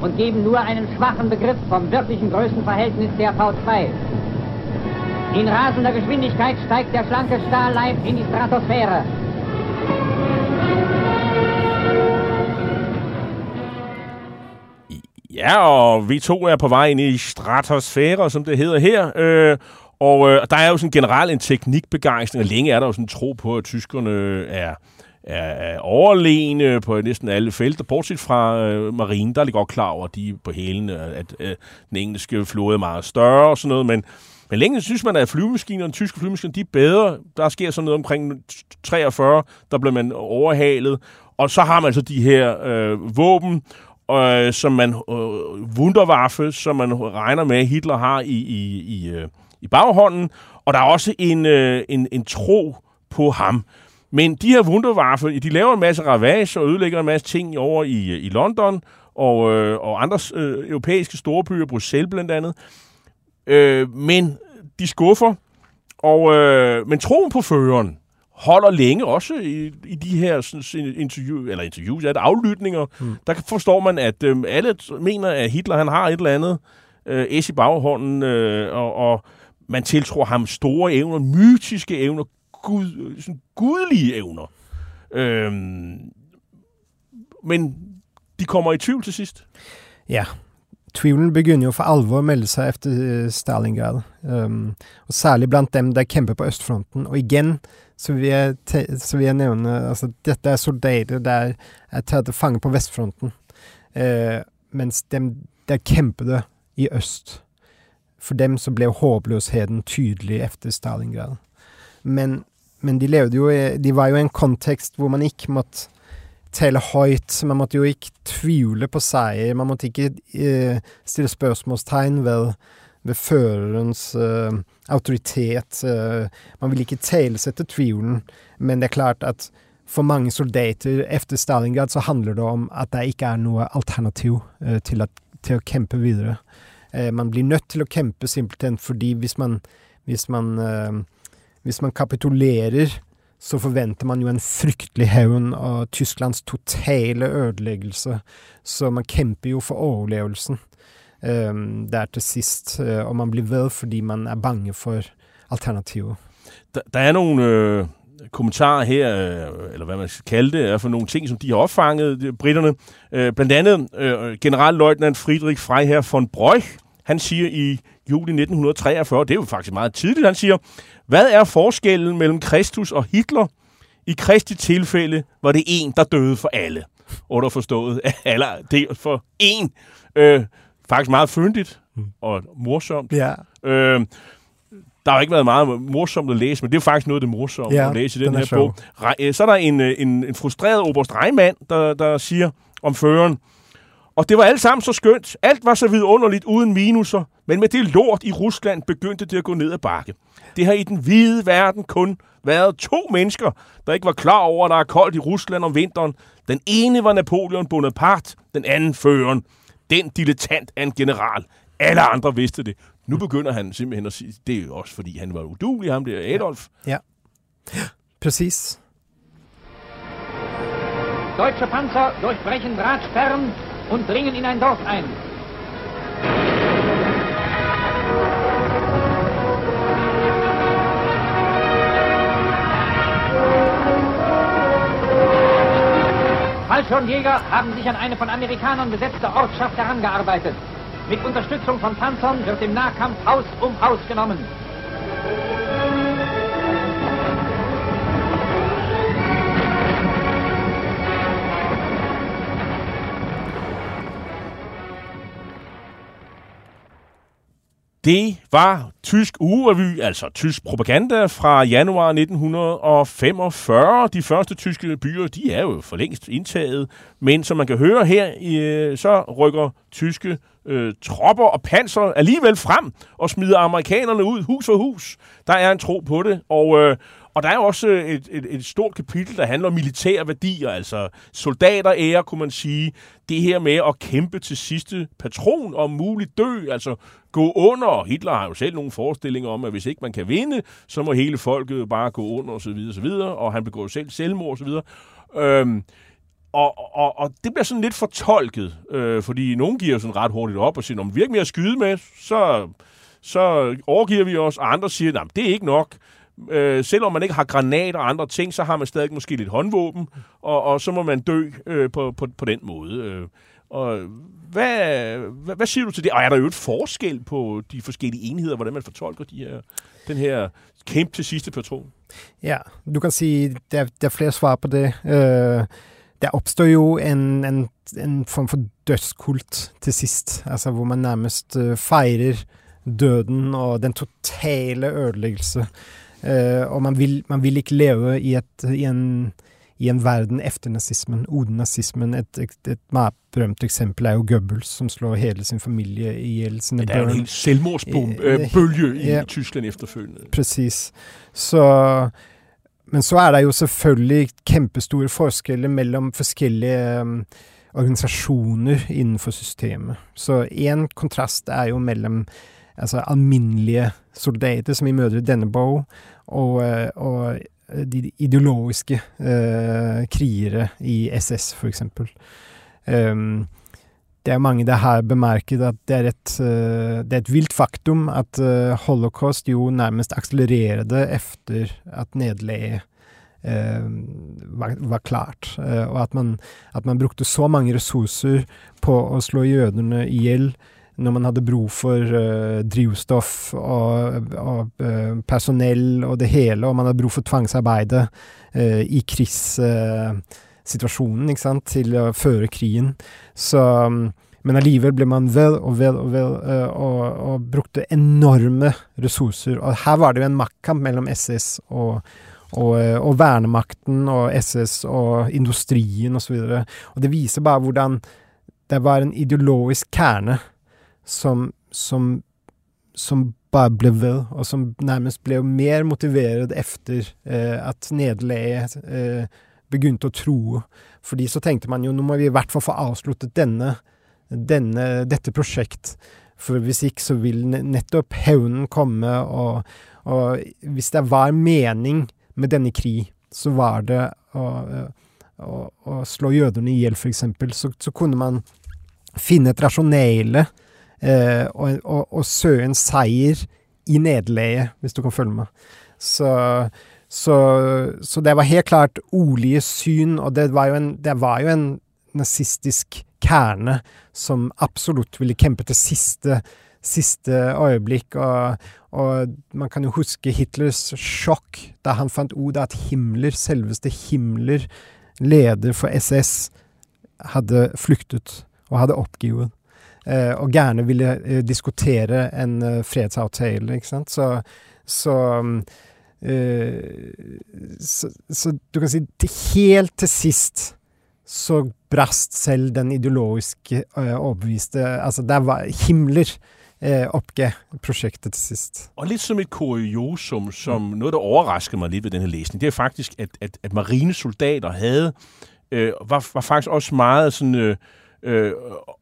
und geben nur einen schwachen Begriff vom wirklichen Größenverhältnis der V2. In rasender Geschwindigkeit steigt der schlanke Stahlleib in die Stratosphäre. Ja, og V2 er på vej ind i stratosfære, som det hedder her. Øh, og øh, der er jo sådan generelt en teknikbegejstring, og længe er der jo sådan en tro på, at tyskerne øh, er, er, overlegne på næsten alle felter, bortset fra øh, marinen, der er lige godt klar over, at de er på hælen, at øh, den engelske flåde er meget større og sådan noget, men, men længe synes man, at flyvemaskinerne, den tyske flyvemaskiner, de er bedre. Der sker sådan noget omkring 43, der bliver man overhalet, og så har man altså de her øh, våben, øh, som man, øh, Wunderwaffe, som man regner med, at Hitler har i, i, i, øh, i baghånden, og der er også en, øh, en, en tro på ham. Men de her Wunderwaffe, de laver en masse ravage og ødelægger en masse ting over i, i London og, øh, og andre øh, europæiske storbyer, Bruxelles blandt andet. Øh, men de skuffer, og, øh, men troen på føreren, holder længe, også i, i de her sådan, interview, eller interviews, at aflytninger, mm. der forstår man, at øh, alle mener, at Hitler han har et eller andet øh, S i baghånden, øh, og, og man tiltror ham store evner, mytiske evner, gud, sådan gudlige evner. Øhm, men de kommer i tvivl til sidst. Ja, tvivlen begynner jo for alvor at melde sig efter øh, Stalingrad. Um, og særligt blandt dem, der kæmper på Østfronten. Og igen, så vil jeg, så vil jeg nævne, altså dette er soldater, der er taget fange på Vestfronten. Uh, mens dem, der kæmpede i Øst. For dem så blev håbløsheden tydelig efter Stalingrad. Men, men de levde jo, de var jo i en kontekst, hvor man ikke måtte tale højt. Man måtte jo ikke tvivle på seier. Man måtte ikke eh, stille spørsmålstegn ved, ved førerens eh, autoritet. Eh, man ville ikke talesette tvilen. Men det er klart at for mange soldater efter Stalingrad så handler det om at det ikke er noe alternativ eh, til, at, til, å kjempe videre. Eh, man blir nødt til å kjempe simpelthen fordi hvis man, hvis man, eh, hvis man kapitulerer så forventer man jo en fryktelig hevn av Tysklands totale ødeleggelse. Så man kjemper jo for overlevelsen um, der til sist. Eh, og man blir ved, fordi man er bange for alternativet. Der, der er nogle øh, kommentarer her, øh, eller hvad man skal kalde det, er for nogle ting, som de har opfanget, britterne. Øh, blandt andet øh, generalløjtnant Friedrich Freiherr von Breuch, han siger i juli 1943, det er jo faktisk meget tidligt, han siger, hvad er forskellen mellem Kristus og Hitler? I Kristi tilfælde var det en, der døde for alle. Underforstået, eller det for en. Øh, faktisk meget fyndigt og morsomt. Ja. Øh, der har ikke været meget morsomt at læse, men det er faktisk noget af det morsomme ja, at læse i den, den her bog. Øh, så er der en, øh, en, en frustreret oberst Reimann, der, der siger om føreren, og det var alt sammen så skønt. Alt var så vidunderligt uden minuser. Men med det lort i Rusland begyndte det at gå ned ad bakke. Det har i den hvide verden kun været to mennesker, der ikke var klar over, at der er koldt i Rusland om vinteren. Den ene var Napoleon Bonaparte, den anden føreren. Den dilettant af en general. Alle andre vidste det. Nu begynder han simpelthen at sige, det er jo også fordi, han var udulig, ham der Adolf. Ja, ja. præcis. Deutsche Panzer durchbrechen Drahtsperren und dringen in ein Dorf ein. Fallschirmjäger haben sich an eine von Amerikanern besetzte Ortschaft herangearbeitet. Mit Unterstützung von Panzern wird im Nahkampf Haus um Haus genommen. Det var tysk urevy, altså tysk propaganda fra januar 1945. De første tyske byer, de er jo for længst indtaget, men som man kan høre her, øh, så rykker tyske øh, tropper og panser alligevel frem og smider amerikanerne ud hus for hus. Der er en tro på det, og, øh, og der er jo også øh, et, et, et stort kapitel, der handler om militære værdier, altså soldater ære, kunne man sige. Det her med at kæmpe til sidste patron, og muligt dø, altså gå under. Hitler har jo selv nogle forestillinger om, at hvis ikke man kan vinde, så må hele folket bare gå under, og så videre, og så videre, og han begår selv selvmord, og så videre. Øhm, og, og, og det bliver sådan lidt fortolket, øh, fordi nogen giver sådan ret hurtigt op og siger, om vi ikke mere at skyde med, så, så overgiver vi os, og andre siger, at det er ikke nok. Øh, selvom man ikke har granater og andre ting, så har man stadig måske lidt håndvåben, og, og så må man dø øh, på, på, på den måde. Øh, og hvad, hvad, hvad siger du til det? Og er der jo et forskel på de forskellige enheder, hvordan man fortolker de her, den her kæmpe til sidste patron? Ja, du kan sige, der, der er flere svar på det. Øh, der opstår jo en, en, en form for dødskult til sidst, altså hvor man nærmest øh, fejrer døden og den totale ødeleggelse. Uh, og man vil, man vil ikke leve i, et, i, en, i en verden efter nazismen, uden nazismen. Et, et, et meget berømt eksempel er jo Goebbels, som slår hele sin familie ihjel. Sine ja, der er jo en helt selvmordsbølge i, ja, i Tyskland efterfølgende. Præcis. Så men så er det jo selvfølgelig kæmpestore forskelle mellom forskellige um, organisasjoner innenfor systemet. Så en kontrast er jo mellom altså, alminnelige soldater, som i denne bog, og, eh, og eh, de ideologiske eh, krigere i SS, for eksempel. Um, det er mange der har bemerket at det er et, det er et vilt faktum at holocaust jo nærmest akselererede efter at nederlaget uh, var, var, klart. og at man, at man brukte så mange ressurser på å slå jødene i hjel når man hadde bruk for eh, drivstoff og, og eh, personell og det hele, og man hadde bruk for tvangsarbeide eh, i krigssituasjonen situasjonen sant, til å føre krigen. Så, men allikevel ble man ved og ved og ved uh, og, og, brukte enorme ressurser. Og her var det jo en maktkamp mellom SS og, og, og vernemakten og SS og industrien osv. Og, så og det viser bare hvordan det var en ideologisk kerne som, som, som bare ble ved, og som nærmest ble mer motivert efter uh, at nederlaget eh, begynte å tro. Fordi så tenkte man jo nå må vi i hvert fall få avsluttet denne, denne, dette prosjekt. For hvis ikke så vil nettopp hevnen komme, og, og, hvis det var mening med denne krig, så var det å, å, å slå jødene i hjel, f.eks., så, så kunne man finne et rasjonelle eh, eh, og, og, og søke en seier i nederlaget, hvis du kan følge med. Så så, så, det var helt klart ordlige syn, og det var jo en, det var jo en nazistisk kerne som absolutt ville kjempe til siste, siste øyeblikk. Og, og, man kan jo huske Hitlers sjokk da han fant ordet at Himmler, selveste Himmler, leder for SS, hadde flyktet og hadde oppgivet. Eh, og gjerne ville eh, diskutere en eh, fredsavtale, ikke sant. Så, så Eh, så, så, du kan si helt til sist så brast selv den ideologiske overbeviste Altså, der var Himmler uh, oppgav prosjektet til sist. Og litt som et kuriosum, som mm. noget, der overraskede mig lidt ved denne læsning, det er faktisk, at, at, at marinesoldater havde, uh, var, var faktisk også meget sådan... Uh, øh,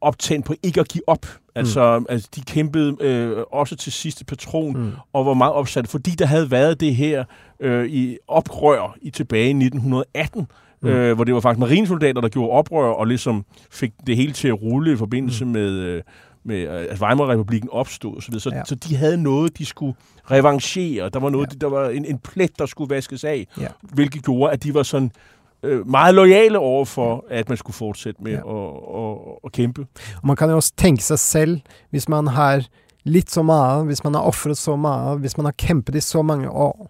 optændt på ikke at give op. Altså, mm. altså de kæmpede øh, også til sidste patron, mm. og var meget opsat, fordi der havde været det her øh, i oprør i tilbage i 1918, mm. øh, hvor det var faktisk marinesoldater, der gjorde oprør, og ligesom fik det hele til at rulle i forbindelse mm. med... Øh, med at Weimar-republiken opstod osv. Så, så, ja. så de havde noget, de skulle revanchere. Der var noget, ja. der var en, en plet, der skulle vaskes af, ja. hvilket gjorde, at de var sådan øh, meget lojale over for, at man skulle fortsætte med ja. at, at, at kæmpe. Og man kan jo også tænke sig selv, hvis man har lidt så meget, hvis man har offret så meget, hvis man har kæmpet i så mange år,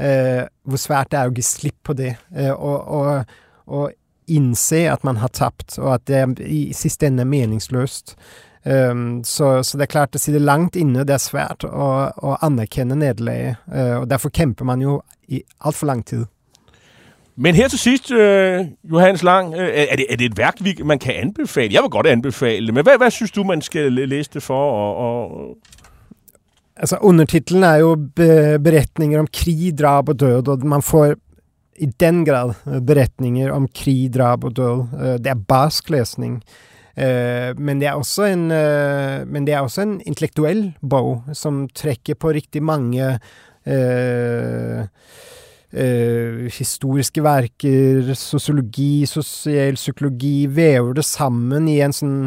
øh, hvor svært det er at give slip på det, øh, og, og, og indse, at man har tabt, og at det er, i sidste ende er meningsløst. Um, så, så, det er klart, det sitter langt inne, det er svært å, å anerkende nederlaget, uh, og derfor kæmper man jo i altfor lang tid. Men her til sidst, øh, Johannes Lang, øh, er, det, er det et værk, vi, man kan anbefale? Jeg vil godt anbefale det, men hvad, hvad synes du, man skal læse det for? Og, og altså undertitlen er jo be beretninger om krig, drab og død, og man får i den grad øh, beretninger om krig, drab og død. Øh, det er barsk læsning. Øh, men, det er også en, men det er også en intellektuell bog som trekker på riktig mange Eh, historiske verker, sosiologi, sosial psykologi, vever det sammen i en sånn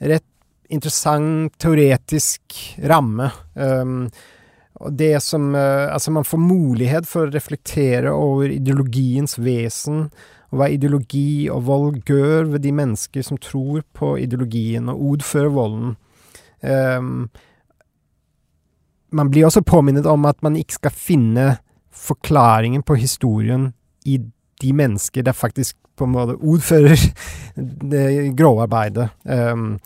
rett interessant teoretisk ramme. Um, og det som uh, Altså, man får mulighet for å reflektere over ideologiens vesen, og hva ideologi og vold gjør ved de mennesker som tror på ideologien og ordfører volden. Um, man blir også påminnet om at man ikke skal finne forklaringen på historien i de mennesker der faktisk på en måte ordfører det gråarbeidet. Um, øhm,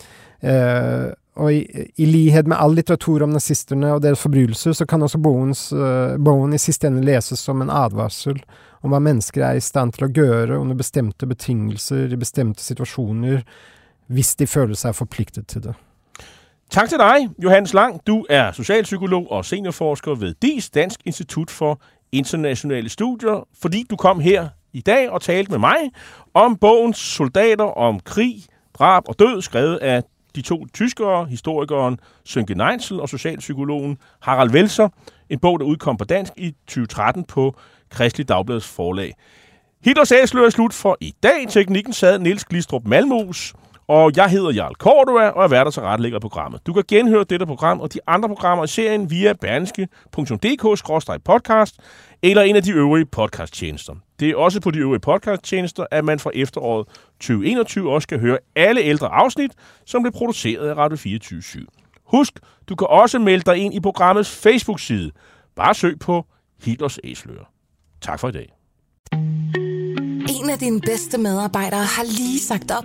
Uh, øh, og i, i, likhet med all litteratur om nazisterne og deres forbrytelser, så kan også Bowens, uh, øh, Bowen i siste ende leses som en advarsel om hva mennesker er i stand til å gjøre under bestemte betingelser i bestemte situasjoner, hvis de føler seg forpliktet til det. Tak til dig, Johannes Lang. Du er socialpsykolog og seniorforsker ved DIS, Dansk Institut for Internationale Studier, fordi du kom her i dag og talte med mig om bogen soldater om krig, drab og død, skrevet af de to tyskere, historikeren Sönke Neitzel og socialpsykologen Harald Welser. En bog, der udkom på dansk i 2013 på Kristelig Dagbladets forlag. Hitlers æsler er slut for i dag. Teknikken sad Niels Glistrup Malmus. Og jeg hedder Jarl Cordua, og er værter til retlægger programmet. Du kan genhøre dette program og de andre programmer i serien via berneske.dk-podcast eller en af de øvrige podcasttjenester. Det er også på de øvrige podcasttjenester, at man fra efteråret 2021 også skal høre alle ældre afsnit, som blev produceret af Radio 24 /7. Husk, du kan også melde dig ind i programmets Facebook-side. Bare søg på Hitlers Æsler. Tak for i dag. En af dine bedste medarbejdere har lige sagt op.